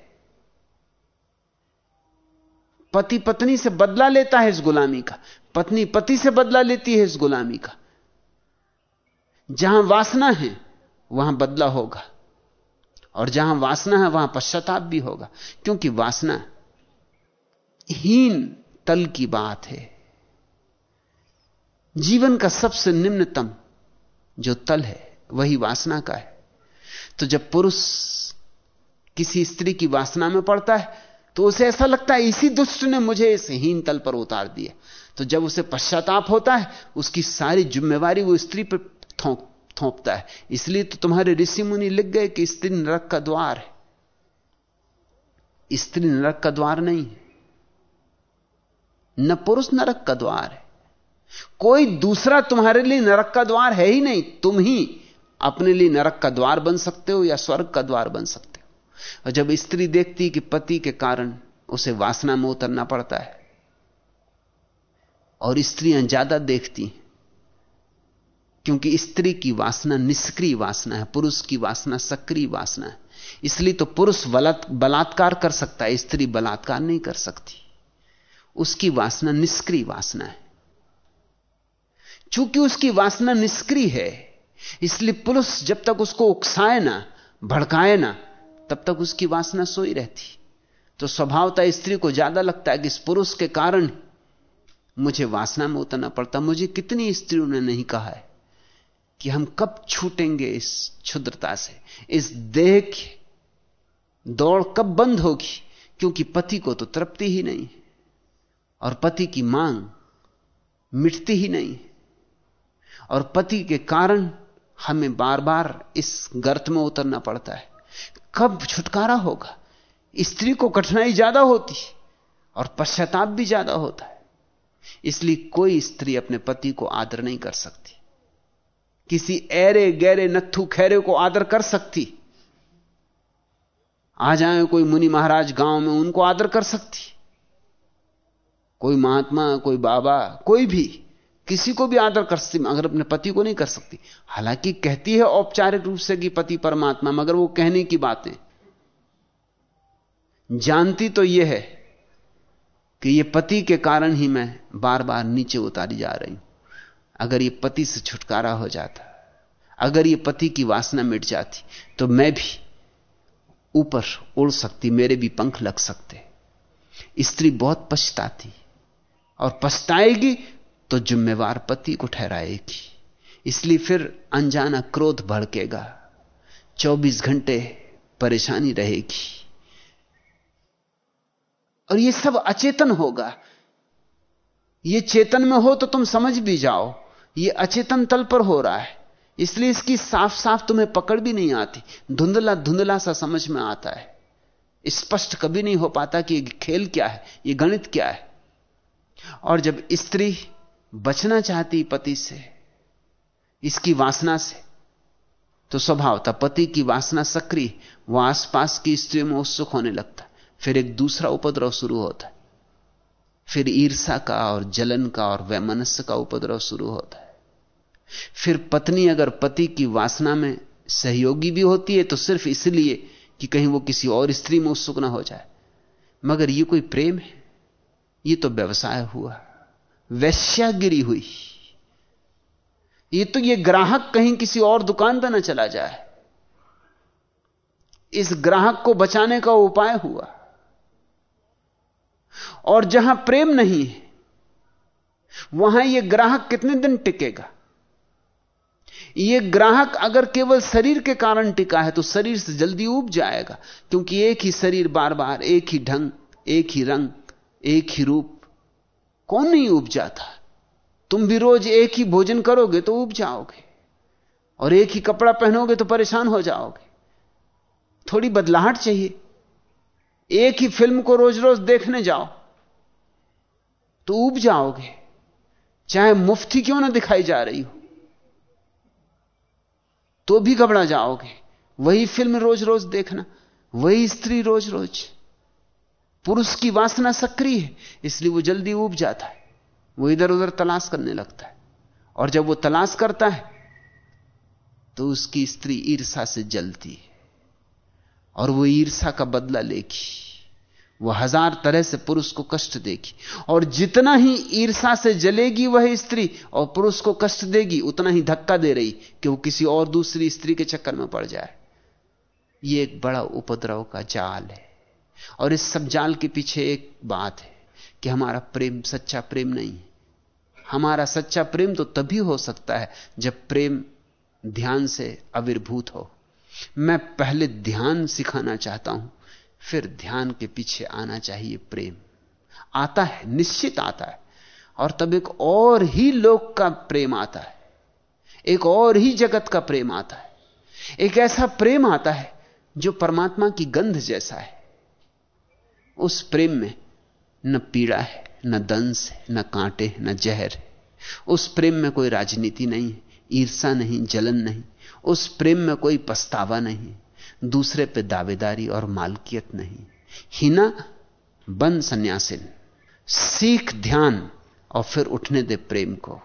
B: पति पत्नी से बदला लेता है इस गुलामी का। पत्नी पति से बदला लेती है इस गुलामी का। जहाँ वासना है, वहाँ बदला होगा। और जहाँ वासना है, वहाँ पश्चाताप भी होगा। क्योंकि वासना हीन तल की बात है। जीवन का सबसे निम्नतम जो तल है, वही वासना का है। तो जब पुरुष किसी स्त्री की वासना में पड़ता है तो उसे ऐसा लगता है, इसी दुष्ट ने मुझे इस हीन तल पर उतार दिया। तो जब उसे पश्चाताप होता है, उसकी सारी जिम्मेवारी वो स्त्री पर थोप थोपता है। इसलिए तो तुम्हारे ऋषि मुनि लिख गए कि स्त्री नरक का द्वार है। स्त्री नरक का द्वार नहीं है। न पुरुष नरक का द्वार है। कोई दूसरा तुम्हारे लिए नरक का द्वार है ही नहीं। तुम ही अपने लिए नरक का द्वार बन सकते हो या स्वर्ग का द्वार बन सकते हो। और जब स्त्री देखती कि पति के कारण उसे वासना में उतरना पड़ता है और स्त्रियाँ ज़्यादा देखती हैं, क्योंकि स्त्री की वासना निष्क्रिय वासना है, पुरुष की वासना सक्रिय वासना है। इसलिए तो पुरुष बलात्कार कर सकता है, स्त्री बलात्कार नहीं कर सकती। उसकी वासना निष्क्रिय वासना है। चूँकि उसकी वासना निष्क्रिय है, इसलिए पुरुष जब तक उसको उकसाए ना, भड़काए ना, तब तक उसकी वासना सोई रहती। तो स्वभावता स्त्री को ज़्यादा लगता है कि इस पुरुष के कारण मुझे वासना में उतरना पड़ता। मुझे कितनी स्त्रियों ने नहीं कहा है कि हम कब छूटेंगे इस क्षुद्रता से, इस देह की दौड़ कब बंद होगी, क्योंकि पति को तो तृप्ति ही नहीं और पति की मांग मिटती ही नहीं और पति के कारण हमें बार बार इस गर्त में उतरना पड़ता है। कब छुटकारा होगा? स्त्री को कठिनाई ज़्यादा होती और पश्चाताप भी ज़्यादा होता है। इसलिए कोई स्त्री अपने पति को आदर नहीं कर सकती। किसी ऐरे गहरे नत्थु खैरे को आदर कर सकती। आ जाए कोई मुनि महाराज गाँव में, उनको आदर कर सकती। कोई महात्मा, कोई बाबा, कोई भी, किसी को भी आदर कर सकती, मगर अपने पति को नहीं कर सकती। हालाँकि कहती है औपचारिक रूप से कि पति परमात्मा, मगर वो कहने की बातें। जानती तो यह है कि ये पति के कारण ही मैं बार बार नीचे उतारी जा रही हूँ। अगर ये पति से छुटकारा हो जाता, अगर ये पति की वासना मिट जाती तो मैं भी ऊपर उड़ सकती, मेरे भी पंख लग सकते। स्त्री बहुत पछताती। और पछताएगी तो जिम्मेवार पति को ठहराएगी। इसलिए फिर अनजाना क्रोध भड़केगा। 24 घंटे परेशानी रहेगी। और ये सब अचेतन होगा। ये चेतन में हो तो तुम समझ भी जाओ, ये अचेतन तल पर हो रहा है। इसलिए इसकी साफ़ साफ़ तुम्हें पकड़ भी नहीं आती। धुंधला धुंधला सा समझ में आता है। स्पष्ट कभी नहीं हो पाता कि खेल क्या है, ये गणित क्या है। और जब स्त्री बचना चाहती पति से, इसकी वासना से तो स्वभाव था, पति की वासना सक्रिय, वो आसपास की स्त्रियों में उत्सुक होने लगता। फिर एक दूसरा उपद्रव शुरू होता। है फिर ईर्षा का और जलन का और वैमनस्य का उपद्रव शुरू होता। है फिर पत्नी अगर पति की वासना में सहयोगी भी होती है तो सिर्फ़ इसलिए कि कहीं वो किसी और स्त्री में उत्सुक ना हो जाए। मगर ये कोई प्रेम है? ये तो व्यवसाय हुआ, वैश्यागिरी हुई। ये तो ये ग्राहक कहीं किसी और दुकान पर ना चला जाए। इस ग्राहक को बचाने का उपाय हुआ। और जहाँ प्रेम नहीं है, वहाँ यह ग्राहक कितने दिन टिकेगा? यह ग्राहक अगर केवल शरीर के कारण टिका है तो शरीर से जल्दी उब जाएगा, क्योंकि एक ही शरीर बार बार एक ही ढंग, एक ही रंग एक ही रूप, कौन नहीं उब जाता तुम भी रोज एक ही भोजन करोगे तो उब जाओगे, और एक ही कपड़ा पहनोगे तो परेशान हो जाओगे। थोड़ी बदलाहट चाहिए। एक ही फ़िल्म को रोज रोज देखने जाओ तो उब जाओगे। चाहे मुफ्ती क्यों ना दिखाई जा रही हो तो भी घबरा जाओगे। वही फ़िल्म रोज रोज देखना, वही स्त्री रोज रोज पुरुष की वासना सक्रिय है, इसलिए वो जल्दी उब जाता है। वो इधर उधर तलाश करने लगता है। और जब वो तलाश करता है तो उसकी स्त्री ईर्षा से जलती है। और वो ईर्षा का बदला लेगी। वो हज़ार तरह से पुरुष को कष्ट देगी। और जितना ही ईर्षा से जलेगी वह स्त्री, और पुरुष को कष्ट देगी, उतना ही धक्का दे रही कि वो किसी और दूसरी स्त्री के चक्कर में पड़ जाए। ये एक बड़ा उपद्रव का जाल है। और इस सब जाल के पीछे एक बात है कि हमारा प्रेम, सच्चा प्रेम नहीं है। हमारा सच्चा प्रेम तो तभी हो सकता है जब प्रेम ध्यान से आविर्भूत हो। मैं पहले ध्यान सिखाना चाहता हूँ, फिर ध्यान के पीछे आना चाहिए प्रेम। आता है, निश्चित आता है। और तब एक और ही लोक का प्रेम आता है। एक और ही जगत का प्रेम आता है। एक ऐसा प्रेम आता है जो परमात्मा की गंध जैसा है। उस प्रेम में न पीड़ा है, न दंश है, न कांटे न जहर है। उस प्रेम में कोई राजनीति नहीं है, ईर्षा नहीं, जलन नहीं। उस प्रेम में कोई पछतावा नहीं दूसरे पे दावेदारी और मालकियत नहीं हिना, बन सन्यासिन। सीख ध्यान और फिर उठने दे प्रेम को।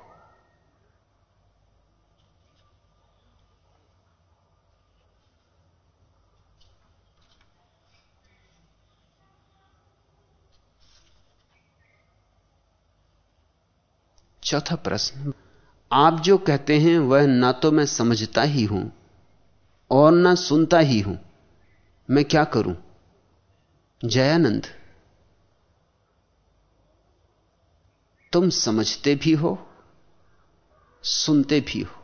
B: चौथा प्रश्न, आप जो कहते हैं वह ना तो मैं समझता ही हूँ और ना सुनता ही हूँ। मैं क्या करूँ? जयानंद, तुम समझते भी हो, सुनते भी हो,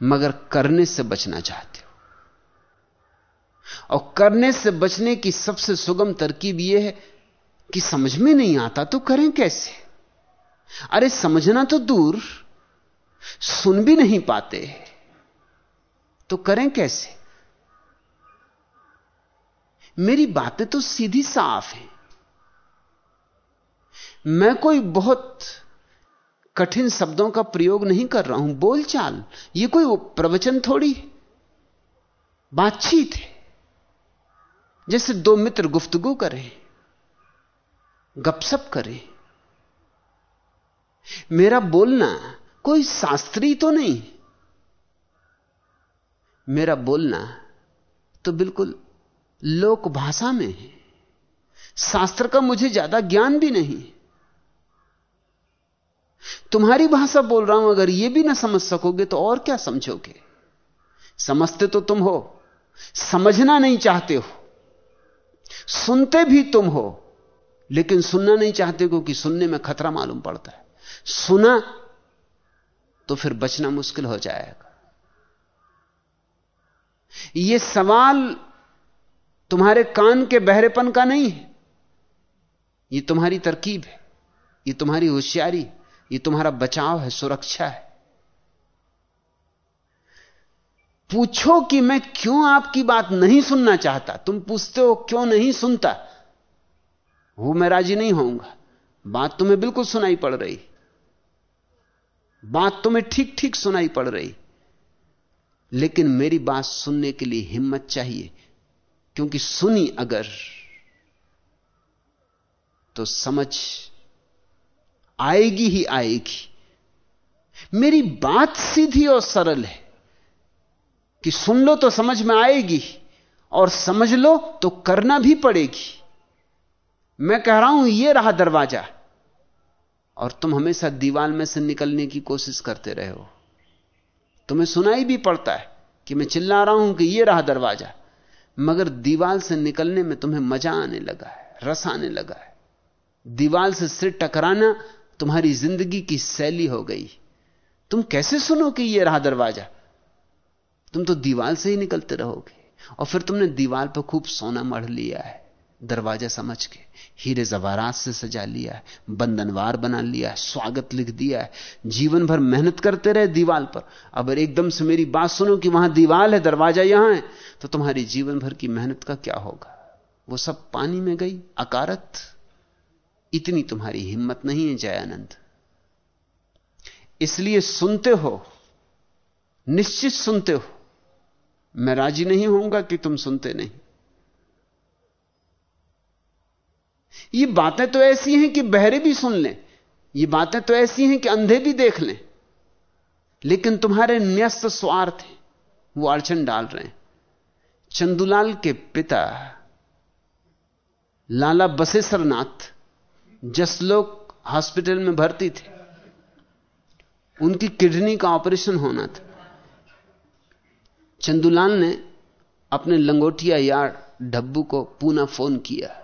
B: मगर करने से बचना चाहते हो। और करने से बचने की सबसे सुगम तरकीब यह है कि समझ में नहीं आता तो करें कैसे? अरे समझना तो दूर, सुन भी नहीं पाते। तो करें कैसे? मेरी बातें तो सीधी साफ़ हैं। मैं कोई बहुत कठिन शब्दों का प्रयोग नहीं कर रहा हूँ। बोलचाल, ये कोई प्रवचन थोड़ी बातचीत है। जैसे दो मित्र गुफ्तगु करें गपसप करें। मेरा बोलना कोई शास्त्री तो नहीं। मेरा बोलना तो बिल्कुल लोक भाषा में है। शास्त्र का मुझे ज़्यादा ज्ञान भी नहीं। तुम्हारी भाषा बोल रहा हूँ, अगर यह भी ना समझ सकोगे तो और क्या समझोगे? समझते तो तुम हो, समझना नहीं चाहते हो। सुनते भी तुम हो, लेकिन सुनना नहीं चाहते क्योंकि सुनने में खतरा मालूम पड़ता है। सुना तो फिर बचना मुश्किल हो जाएगा। यह सवाल तुम्हारे कान के बहरेपन का नहीं है। यह तुम्हारी तरकीब है यह तुम्हारी होशियारी यह तुम्हारा बचाव है, सुरक्षा है। पूछो कि मैं क्यों आपकी बात नहीं सुनना चाहता? तुम पूछते हो क्यों नहीं सुनता? वो मैं राज़ी नहीं होऊँगा। बात तुम्हें बिल्कुल सुनाई पड़ रही बात तुम्हें ठीक ठीक सुनाई पड़ रही। लेकिन मेरी बात सुनने के लिए हिम्मत चाहिए, क्योंकि सुनी अगर तो समझ आएगी ही आएगी। मेरी बात सीधी और सरल है कि सुन लो तो समझ में आएगी, और समझ लो तो करना भी पड़ेगी। मैं कह रहा हूँ यह रहा दरवाज़ा। और तुम हमेशा दीवाल में से निकलने की कोशिश करते रहे हो। तुम्हें सुनाई भी पड़ता है कि मैं चिल्ला रहा हूँ कि यह रहा दरवाज़ा। मगर दीवाल से निकलने में तुम्हें मज़ा आने लगा है, रस आने लगा है। दीवाल से सिर टकराना तुम्हारी ज़िंदगी की शैली हो गई। तुम कैसे सुनो कि यह रहा दरवाज़ा? तुम तो दीवाल से ही निकलते रहोगे। और फिर तुमने दीवाल पर खूब सोना मढ़ लिया है। दरवाज़ा समझ के, हीरे जवारात से सजा लिया है, बंधनवार बना लिया है, स्वागत लिख दिया है। जीवन भर मेहनत करते रहे दीवाल पर। अगर एकदम से मेरी बात सुनो कि वहाँ दीवाल है, दरवाज़ा यहाँ है तो तुम्हारी जीवन भर की मेहनत का क्या होगा? वो सब पानी में गई, अकारत। इतनी तुम्हारी हिम्मत नहीं है, जयानंद। इसलिए सुनते हो, निश्चित सुनते हो, मैं राज़ी नहीं होऊँगा कि तुम सुनते नहीं। ये बातें तो ऐसी हैं कि बहरे भी सुन लें। ये बातें तो ऐसी हैं कि अंधे भी देख लें। लेकिन तुम्हारे न्यस्त स्वार्थ हैं। वो अड़चन डाल रहे हैं। चंदुलाल के पिता, लाला बसेसरनाथ, जसलोक हॉस्पिटल में भर्ती थे। उनकी किडनी का ऑपरेशन होना था। चंदुलाल ने अपने लंगोटिया यार डब्बू को पूना फ़ोन किया।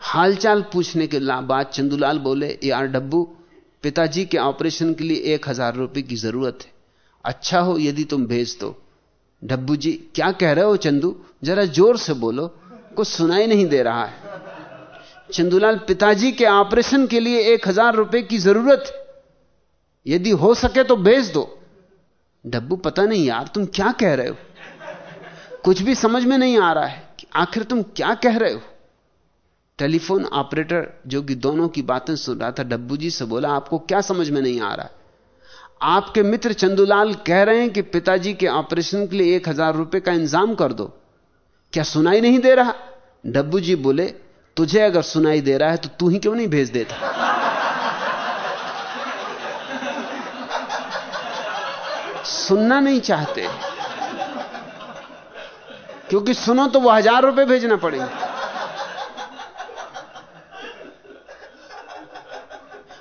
B: हालचाल पूछने के बाद चंदूलाल बोले यार डब्बू, पिताजी के ऑपरेशन के लिए एक हज़ार रुपए की ज़रूरत है। अच्छा हो यदि तुम भेज दो। डब्बू जी, क्या कह रहे हो चंदू? जरा ज़ोर से बोलो, कुछ सुनाई नहीं दे रहा है। चंदूलाल, पिताजी के ऑपरेशन के लिए एक हज़ार रुपए की ज़रूरत यदि हो सके तो भेज दो। डब्बू, पता नहीं यार, तुम क्या कह रहे हो? कुछ भी समझ में नहीं आ रहा है आखिर तुम क्या कह रहे हो? टेलीफोन ऑपरेटर जो कि दोनों की बातें सुन रहा था, डब्बू जी से बोला, आपको क्या समझ में नहीं आ रहा? आपके मित्र चंदूलाल कह रहे हैं कि पिताजी के ऑपरेशन के लिए एक हज़ार रुपए का इंतज़ाम कर दो। क्या सुनाई नहीं दे रहा? डब्बू जी बोले, तुझे अगर सुनाई दे रहा है तो तू ही क्यों नहीं भेज देता? सुनना नहीं चाहते, क्योंकि सुनो तो वो हज़ार रुपए भेजना पड़ेगा।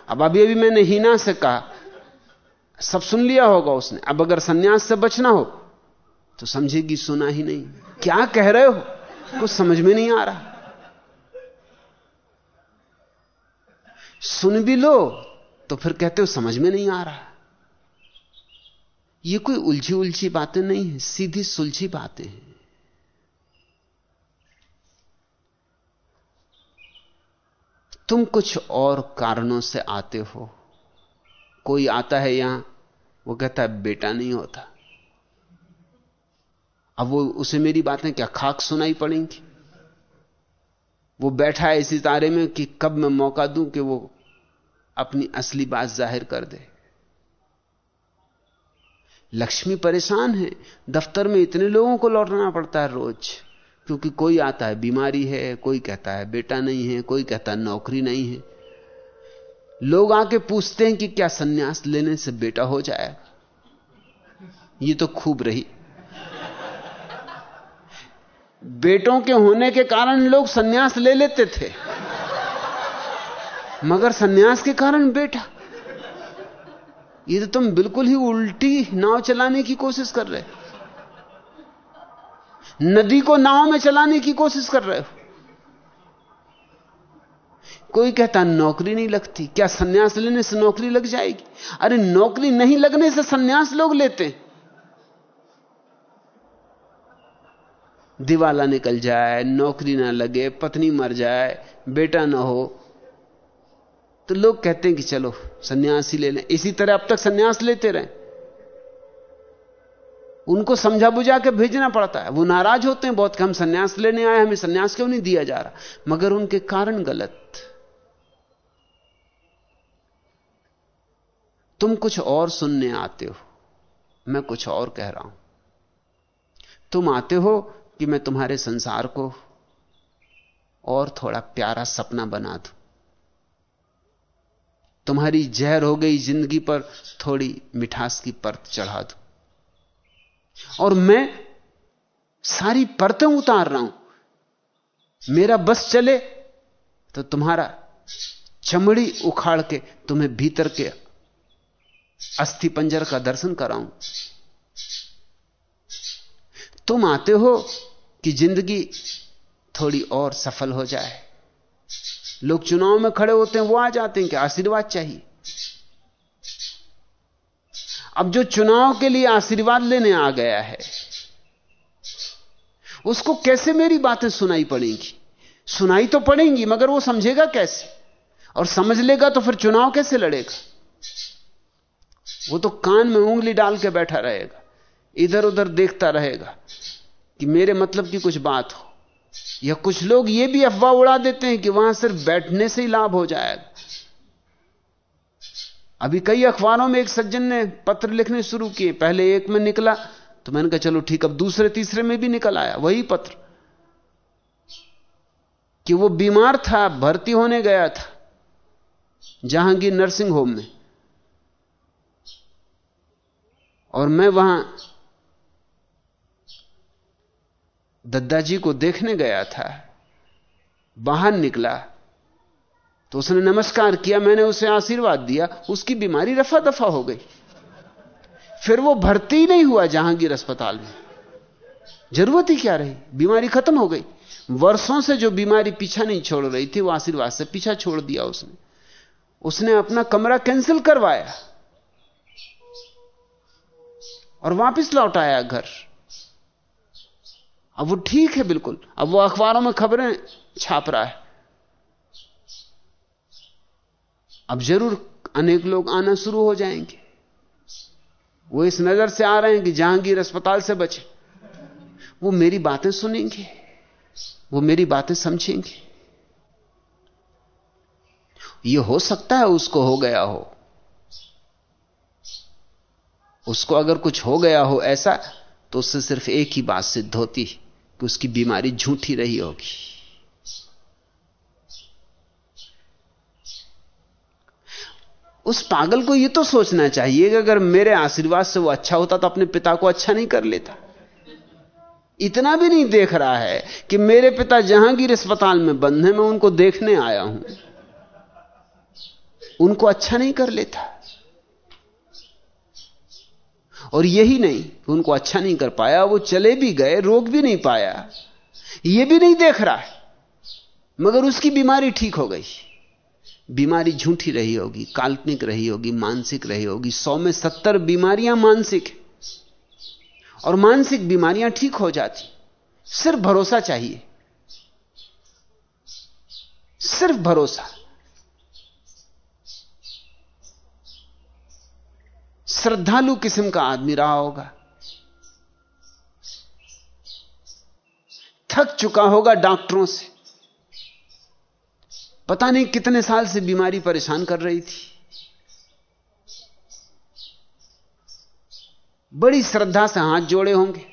B: अब अभी अभी मैंने हीना से कहा। सब सुन लिया होगा उसने। अब अगर सन्यास से बचना हो तो समझेगी सुना ही नहीं। क्या कह रहे हो? कुछ समझ में नहीं आ रहा। सुन भी लो तो फिर कहते हो समझ में नहीं आ रहा। ये कोई उलझी उलझी बातें नहीं है, सीधी सुलझी बातें हैं। तुम कुछ और कारणों से आते हो। कोई आता है यहाँ, वो कहता है, बेटा नहीं होता। अब वो, उसे मेरी बातें क्या, खाक सुनाई पड़ेंगी? वो बैठा है इसी तारे में कि कब मैं मौका दूँ कि वो अपनी असली बात ज़ाहिर कर दे। लक्ष्मी परेशान है। दफ्तर में इतने लोगों को लौटना पड़ता है रोज। क्योंकि कोई आता है, बीमारी है, कोई कहता है, बेटा नहीं है, कोई कहता है, नौकरी नहीं है। लोग आके पूछते हैं कि क्या सन्यास लेने से बेटा हो जाए। ये तो खूब रही। बेटों के होने के कारण लोग सन्यास ले लेते थे, मगर सन्यास के कारण बेटा। ये तो तुम बिल्कुल ही उल्टी नाव चलाने की कोशिश कर रहे नदी को नाव में चलाने की कोशिश कर रहे हो। कोई कहता, नौकरी नहीं लगती। क्या सन्यास लेने से नौकरी लग जाएगी? अरे, नौकरी नहीं लगने से सन्यास लोग लेते दिवाला निकल जाए, नौकरी ना लगे, पत्नी मर जाए, बेटा ना हो तो लोग कहते हैं कि चलो, सन्यास ही ले लें। इसी तरह अब तक सन्यास लेते रहे। उनको समझा बुझा के भेजना पड़ता है। वो नाराज़ होते हैं बहुत कि हम सन्यास लेने आए हमें सन्यास क्यों नहीं दिया जा रहा? मगर उनके कारण गलत। तुम कुछ और सुनने आते हो। मैं कुछ और कह रहा हूँ। तुम आते हो कि मैं तुम्हारे संसार को और थोड़ा प्यारा सपना बना दूँ। तुम्हारी जहर हो गई ज़िंदगी पर थोड़ी मिठास की परत चढ़ा दू। और मैं सारी परतें उतार रहा हूँ। मेरा बस चले तो तुम्हारा चमड़ी उखाड़ के तुम्हें भीतर के अस्थि पंजर का दर्शन कराऊं। तुम आते हो कि ज़िंदगी थोड़ी और सफल हो जाए। लोग चुनाव में खड़े होते हैं, वो आ जाते हैं कि आशीर्वाद चाहिए। अब जो चुनाव के लिए आशीर्वाद लेने आ गया है, उसको कैसे मेरी बातें सुनाई पड़ेंगी? सुनाई तो पड़ेंगी, मगर वो समझेगा कैसे? और समझ लेगा तो फिर चुनाव कैसे लड़ेगा? वो तो कान में उंगली डाल के बैठा रहेगा इधर उधर देखता रहेगा कि मेरे मतलब की कुछ बात हो। या कुछ लोग ये भी अफवाह उड़ा देते हैं कि वहाँ सिर्फ़ बैठने से ही लाभ हो जाएगा। अभी कई अखबारों में एक सज्जन ने पत्र लिखने शुरू किए, पहले एक में निकला तो मैंने कहा, चलो ठीक, अब दूसरे, तीसरे में भी निकल आया, वही पत्र। कि वो बीमार था, भर्ती होने गया था, जहांगीर नर्सिंग होम में। और मैं वहाँ दद्दाजी को देखने गया था, बाहर निकला तो उसने नमस्कार किया, मैंने उसे आशीर्वाद दिया, उसकी बीमारी रफा दफ़ा हो गई। फिर वो भर्ती नहीं हुआ जहांगीर अस्पताल में। ज़रूरत ही क्या रही? बीमारी खत्म हो गई। वर्षों से जो बीमारी पीछा नहीं छोड़ रही थी, वो आशीर्वाद से पीछा छोड़ दिया उसने। उसने अपना कमरा कैंसिल करवाया और वापस लौट आया घर। अब वो ठीक है बिल्कुल। अब वो अखबारों में खबरें छाप रहा है। अब ज़रूर अनेक लोग आना शुरू हो जाएँगे। वो इस नज़र से आ रहे हैं कि जहांगीर अस्पताल से बचे। वो मेरी बातें सुनेंगे। वो मेरी बातें समझेंगे। ये हो सकता है उसको हो गया हो। उसको अगर कुछ हो गया हो ऐसा तो उससे सिर्फ़ एक ही बात सिद्ध होती कि उसकी बीमारी झूठी रही होगी। उस पागल को यह तो सोचना चाहिए कि अगर मेरे आशीर्वाद से वो अच्छा होता तो अपने पिता को अच्छा नहीं कर लेता। इतना भी नहीं देख रहा है कि मेरे पिता जहांगीर अस्पताल में बंद है, मैं उनको देखने आया हूँ। उनको अच्छा नहीं कर लेता। और यही नहीं उनको अच्छा नहीं कर पाया, वो चले भी गए रोक भी नहीं पाया। ये भी नहीं देख रहा है, मगर उसकी बीमारी ठीक हो गई। बीमारी झूठी रही होगी, काल्पनिक रही होगी, मानसिक रही होगी। सौ में सत्तर बीमारियाँ मानसिक और मानसिक बीमारियाँ ठीक हो जाती। सिर्फ़ भरोसा चाहिए। सिर्फ़ भरोसा। श्रद्धालु किस्म का आदमी रहा होगा। थक चुका होगा डॉक्टरों से। पता नहीं कितने साल से बीमारी परेशान कर रही थी। बड़ी श्रद्धा से हाथ जोड़े होंगे।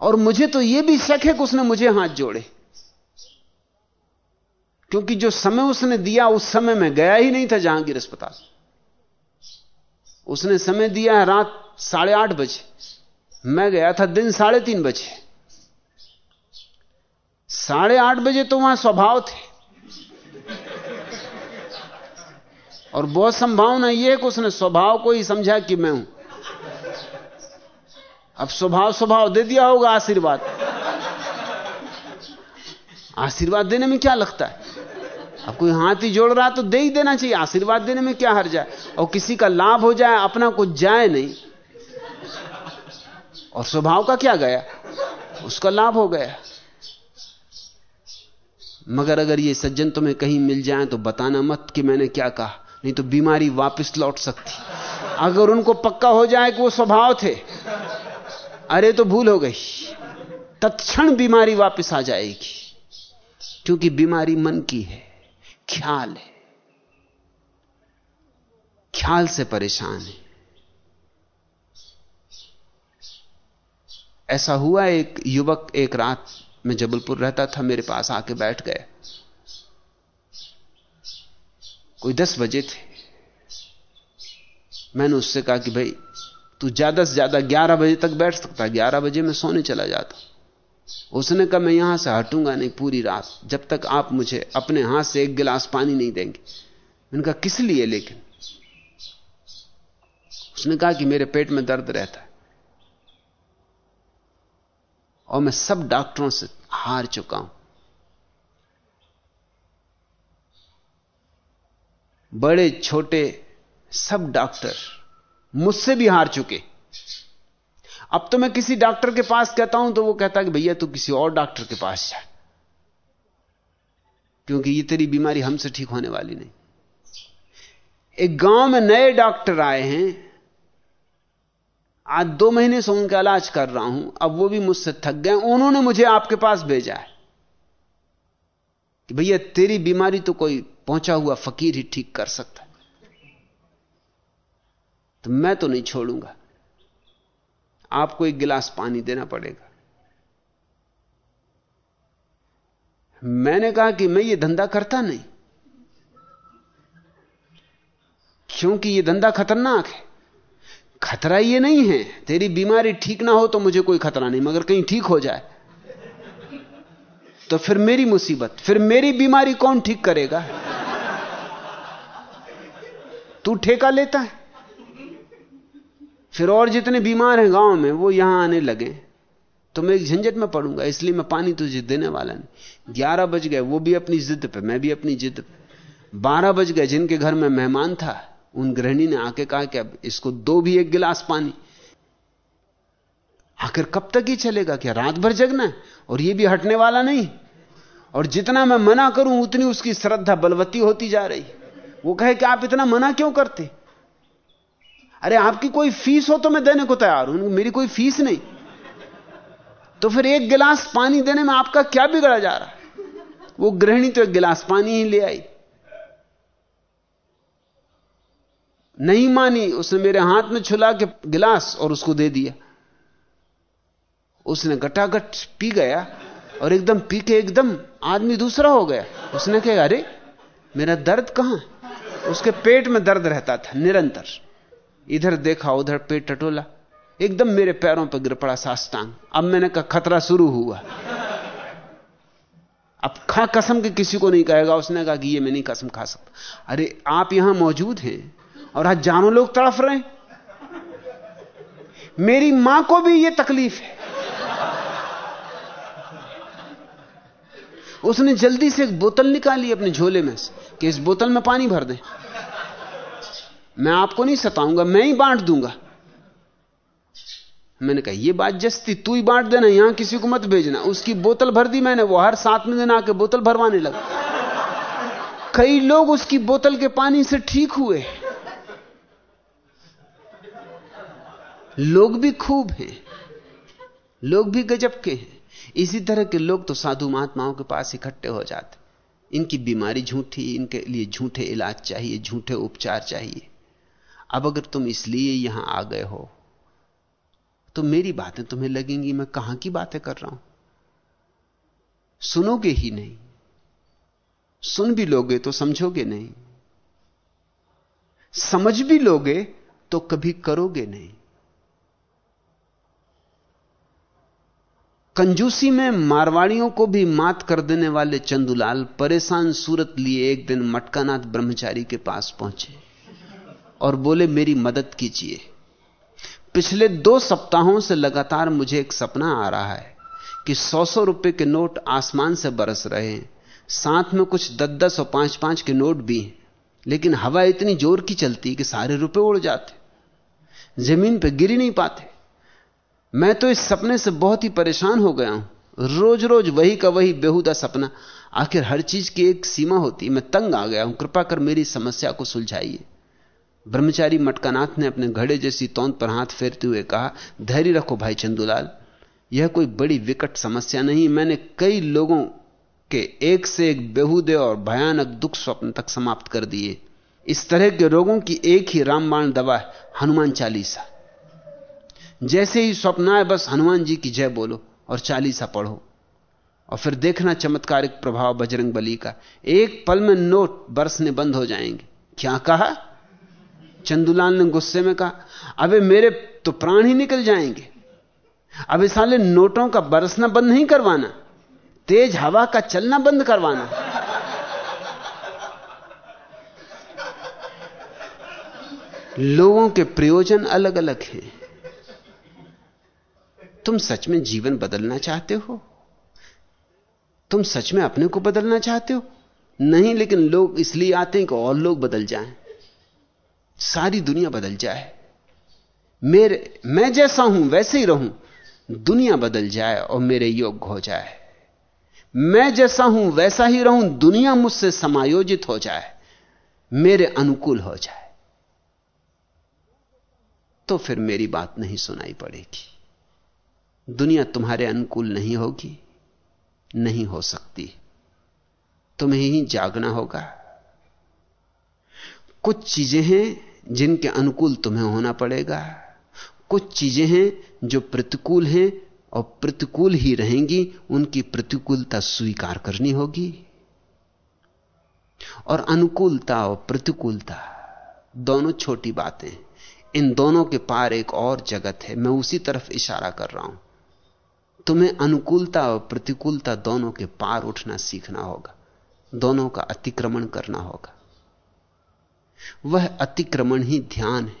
B: और मुझे तो यह भी शक है कि उसने मुझे हाथ जोड़े। क्योंकि जो समय उसने दिया, उस समय में गया ही नहीं था जहांगीर अस्पताल। उसने समय दिया है रात साढ़े आठ बजे। मैं गया था दिन साढ़े तीन बजे। साढ़े आठ बजे तो वहाँ स्वभाव थे। और बहुत संभावना यह कि उसने स्वभाव को ही समझा कि मैं हूँ। अब स्वभाव स्वभाव दे दिया होगा आशीर्वाद। आशीर्वाद देने में क्या लगता है? अब कोई हाथ ही जोड़ रहा तो दे ही देना चाहिए। आशीर्वाद देने में क्या हर जाए और किसी का लाभ हो जाए, अपना कुछ जाए नहीं। और स्वभाव का क्या गया? उसका लाभ हो गया। मगर अगर ये सज्जन तुम्हें कहीं मिल जाए तो बताना मत कि मैंने क्या कहा। नहीं तो बीमारी वापस लौट सकती। अगर उनको पक्का हो जाए कि वो स्वभाव थे, अरे तो भूल हो गई। तत्क्षण बीमारी वापस आ जाएगी। क्योंकि बीमारी मन की है, ख्याल है। ख्याल से परेशान है। ऐसा हुआ एक युवक एक रात में जबलपुर रहता था, मेरे पास आके बैठ गए। कोई दस बजे थे। मैंने उससे कहा कि भाई, तू ज़्यादा से ज़्यादा ग्यारह बजे तक बैठ सकता, ग्यारह बजे मैं सोने चला जाता। उसने कहा, मैं यहाँ से हटूँगा नहीं पूरी रात, जब तक आप मुझे अपने हाथ से एक गिलास पानी नहीं देंगे। मैंने कहा, किस लिए लेकिन? उसने कहा कि मेरे पेट में दर्द रहता है। और मैं सब डॉक्टरों से हार चुका हूँ। बड़े, छोटे, सब डॉक्टर मुझसे भी हार चुके। अब तो मैं किसी डॉक्टर के पास कहता हूँ तो वो कहता कि भैया तू किसी और डॉक्टर के पास जा। क्योंकि ये तेरी बीमारी हमसे ठीक होने वाली नहीं। एक गाँव में नए डॉक्टर आए हैं आज दो महीने से उनका इलाज कर रहा हूँ, अब वो भी मुझसे थक गए, उन्होंने मुझे आपके पास भेजा है। कि भैया, तेरी बीमारी तो कोई पहुँचा हुआ फकीर ही ठीक कर सकता है। तो मैं तो नहीं छोड़ूँगा। आपको एक गिलास पानी देना पड़ेगा। मैंने कहा कि मैं ये धंधा करता नहीं, क्योंकि ये धंधा खतरनाक है। खतरा ये नहीं है, तेरी बीमारी ठीक ना हो तो मुझे कोई खतरा नहीं, मगर कहीं ठीक हो जाए। तो फिर मेरी मुसीबत, फिर मेरी बीमारी कौन ठीक करेगा? तू ठेका लेता है। फिर और जितने बीमार हैं गाँव में, वो यहाँ आने लगे। तो मैं एक झंझट में पड़ूँगा, इसलिए मैं पानी तुझे देने वाला नहीं। ग्यारह बज गए, वो भी अपनी जिद पे, मैं भी अपनी जिद पे। बारह बज गए, जिनके घर में मेहमान था उन गृहिणी ने आके कहा कि अब इसको दो भी एक गिलास पानी। आखिर कब तक ही चलेगा? क्या रात भर जगना है? और ये भी हटने वाला नहीं। और जितना मैं मना करूँ, उतनी उसकी श्रद्धा बलवती होती जा रही। वो कहे कि आप इतना मना क्यों करते? अरे, आपकी कोई फ़ीस हो तो मैं देने को तैयार हूँ। मेरी कोई फ़ीस नहीं। तो फिर एक गिलास पानी देने में आपका क्या बिगड़ा जा रहा? वो गृहिणी तो एक गिलास पानी ही ले आई। नहीं मानी, उसने मेरे हाथ में छुला के गिलास और उसको दे दिया। उसने गटागट पी गया और एकदम पी के एकदम आदमी दूसरा हो गया। उसने कहा, अरे, मेरा दर्द कहाँ उसके पेट में दर्द रहता था, निरंतर। इधर देखा, उधर पेट टटोला। एकदम मेरे पैरों पर गिर पड़ा साष्टांग। अब मैंने कहा, खतरा शुरू हुआ। अब खा कसम के किसी को नहीं कहेगा, उसने कहा कि ये मैं नहीं कसम खा सकता। अरे, आप यहाँ मौजूद हैं। और हज़ारों लोग तड़फ रहे हैं। मेरी माँ को भी यह तकलीफ़ है। उसने जल्दी से एक बोतल निकाली अपने झोले में से कि इस बोतल में पानी भर दें। मैं आपको नहीं सताऊँगा, मैं ही बांट दूँगा। मैंने कहा यह बात जस्ती, तू ही बांट देना, यहाँ किसी को मत भेजना। उसकी बोतल भर दी मैंने, वो हर सात में दिन आके बोतल भरवाने लगा। कई लोग उसकी बोतल के पानी से ठीक हुए। लोग भी खूब हैं। लोग भी गजब के हैं। इसी तरह के लोग तो साधु महात्माओं के पास इकट्ठे हो जाते इनकी बीमारी झूठी, इनके लिए झूठे इलाज चाहिए, झूठे उपचार चाहिए। अब अगर तुम इसलिए यहाँ आ गए हो तो मेरी बातें तुम्हें लगेंगी, मैं कहाँ की बातें कर रहा हूँ? सुनोगे ही नहीं। सुन भी लोगे तो समझोगे नहीं। समझ भी लोगे तो कभी करोगे नहीं। कंजूसी में मारवाड़ियों को भी मात कर देने वाले चंदुलाल परेशान सूरत लिए एक दिन मटकानाथ ब्रह्मचारी के पास पहुँचे और बोले, मेरी मदद कीजिए। पिछले दो सप्ताहों से लगातार मुझे एक सपना आ रहा है कि सौ सौ रुपए के नोट आसमान से बरस रहे हैं। साथ में कुछ दस दस और पाँच पाँच के नोट भी हैं। लेकिन हवा इतनी ज़ोर की चलती कि सारे रुपए उड़ जाते। ज़मीन पर गिर ही नहीं पाते। मैं तो इस सपने से बहुत ही परेशान हो गया हूँ। रोज रोज वही का वही बेहुदा सपना। आखिर हर चीज़ की एक सीमा होती मैं तंग आ गया हूँ। कृपा कर मेरी समस्या को सुलझाइए। ब्रह्मचारी मटकानाथ ने अपने घड़े जैसी तौंद पर हाथ फेरते हुए कहा, धैर्य रखो भाई चंदूलाल। यह कोई बड़ी विकट समस्या नहीं। मैंने कई लोगों के एक से एक बेहूदे और भयानक दुख स्वप्न तक समाप्त कर दिए। इस तरह के रोगों की एक ही रामबाण दवा है। हनुमान चालीसा। जैसे ही स्वप्न आए बस हनुमान जी की जय बोलो और चालीसा पढ़ो। और फिर देखना चमत्कारिक प्रभाव बजरंग बली का। एक पल में नोट बरसने बंद हो जाएँगे। क्या कहा? चंदुलाल ने गुस्से में कहा, अबे मेरे तो प्राण ही निकल जाएँगे। अब साले नोटों का बरसना बंद नहीं करवाना। तेज हवा का चलना बंद करवाना। लोगों के प्रयोजन अलग अलग हैं। तुम सच में जीवन बदलना चाहते हो? तुम सच में अपने को बदलना चाहते हो? नहीं, लेकिन लोग इसलिए आते हैं कि और लोग बदल जाएँ। सारी दुनिया बदल जाए। मेरे, मैं जैसा हूँ, वैसे ही रहूँ। दुनिया बदल जाए और मेरे योग्य हो जाए। मैं जैसा हूँ, वैसा ही रहूँ। दुनिया मुझसे समायोजित हो जाए। मेरे अनुकूल हो जाए। तो फिर मेरी बात नहीं सुनाई पड़ेगी। दुनिया तुम्हारे अनुकूल नहीं होगी, नहीं हो सकती। तुम्हें ही जागना होगा। कुछ चीज़ें हैं जिनके अनुकूल तुम्हें होना पड़ेगा। कुछ चीज़ें हैं जो प्रतिकूल हैं और प्रतिकूल ही रहेंगी, उनकी प्रतिकूलता स्वीकार करनी होगी। और अनुकूलता और प्रतिकूलता दोनों छोटी बातें इन दोनों के पार एक और जगत है। मैं उसी तरफ़ इशारा कर रहा हूँ। तुम्हें अनुकूलता और प्रतिकूलता दोनों के पार उठना सीखना होगा। दोनों का अतिक्रमण करना होगा। वह अतिक्रमण ही ध्यान है।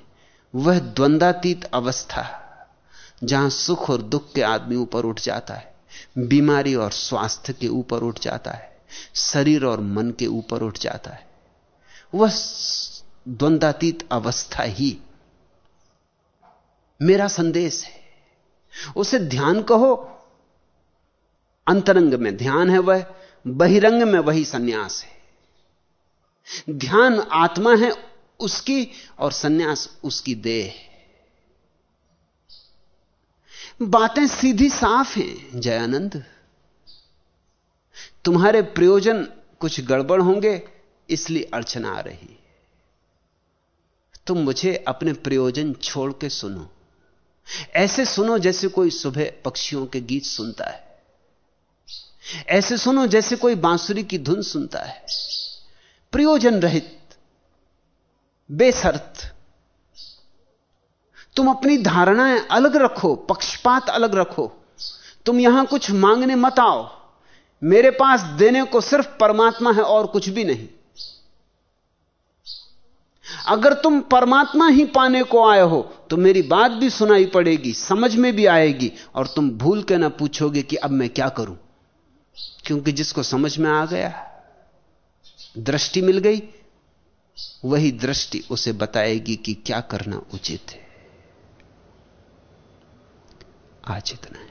B: वह द्वंदातीत अवस्था जहाँ सुख और दुख के आदमी ऊपर उठ जाता है, बीमारी और स्वास्थ्य के ऊपर उठ जाता है, शरीर और मन के ऊपर उठ जाता है। वह द्वंदातीत अवस्था ही मेरा संदेश है। उसे ध्यान कहो। अंतरंग में ध्यान है वह, बहिरंग में वही सन्यास है। ध्यान आत्मा है उसकी और सन्यास उसकी देह बातें सीधी साफ़ हैं, जयानंद। तुम्हारे प्रयोजन कुछ गड़बड़ होंगे, इसलिए अड़चन आ रही तुम मुझे अपने प्रयोजन छोड़ के सुनो। ऐसे सुनो जैसे कोई सुबह पक्षियों के गीत सुनता है। ऐसे सुनो जैसे कोई बांसुरी की धुन सुनता है। प्रयोजन रहित बेसर्त तुम अपनी धारणाएँ अलग रखो, पक्षपात अलग रखो। तुम यहाँ कुछ मांगने मत आओ। मेरे पास देने को सिर्फ़ परमात्मा है और कुछ भी नहीं। अगर तुम परमात्मा ही पाने को आए हो तो मेरी बात भी सुनाई पड़ेगी, समझ में भी आएगी, और तुम भूल के ना पूछोगे कि अब मैं क्या करूँ। क्योंकि जिसको समझ में आ गया, दृष्टि मिल गई, वही दृष्टि उसे बताएगी कि क्या करना उचित है। आज इतना है।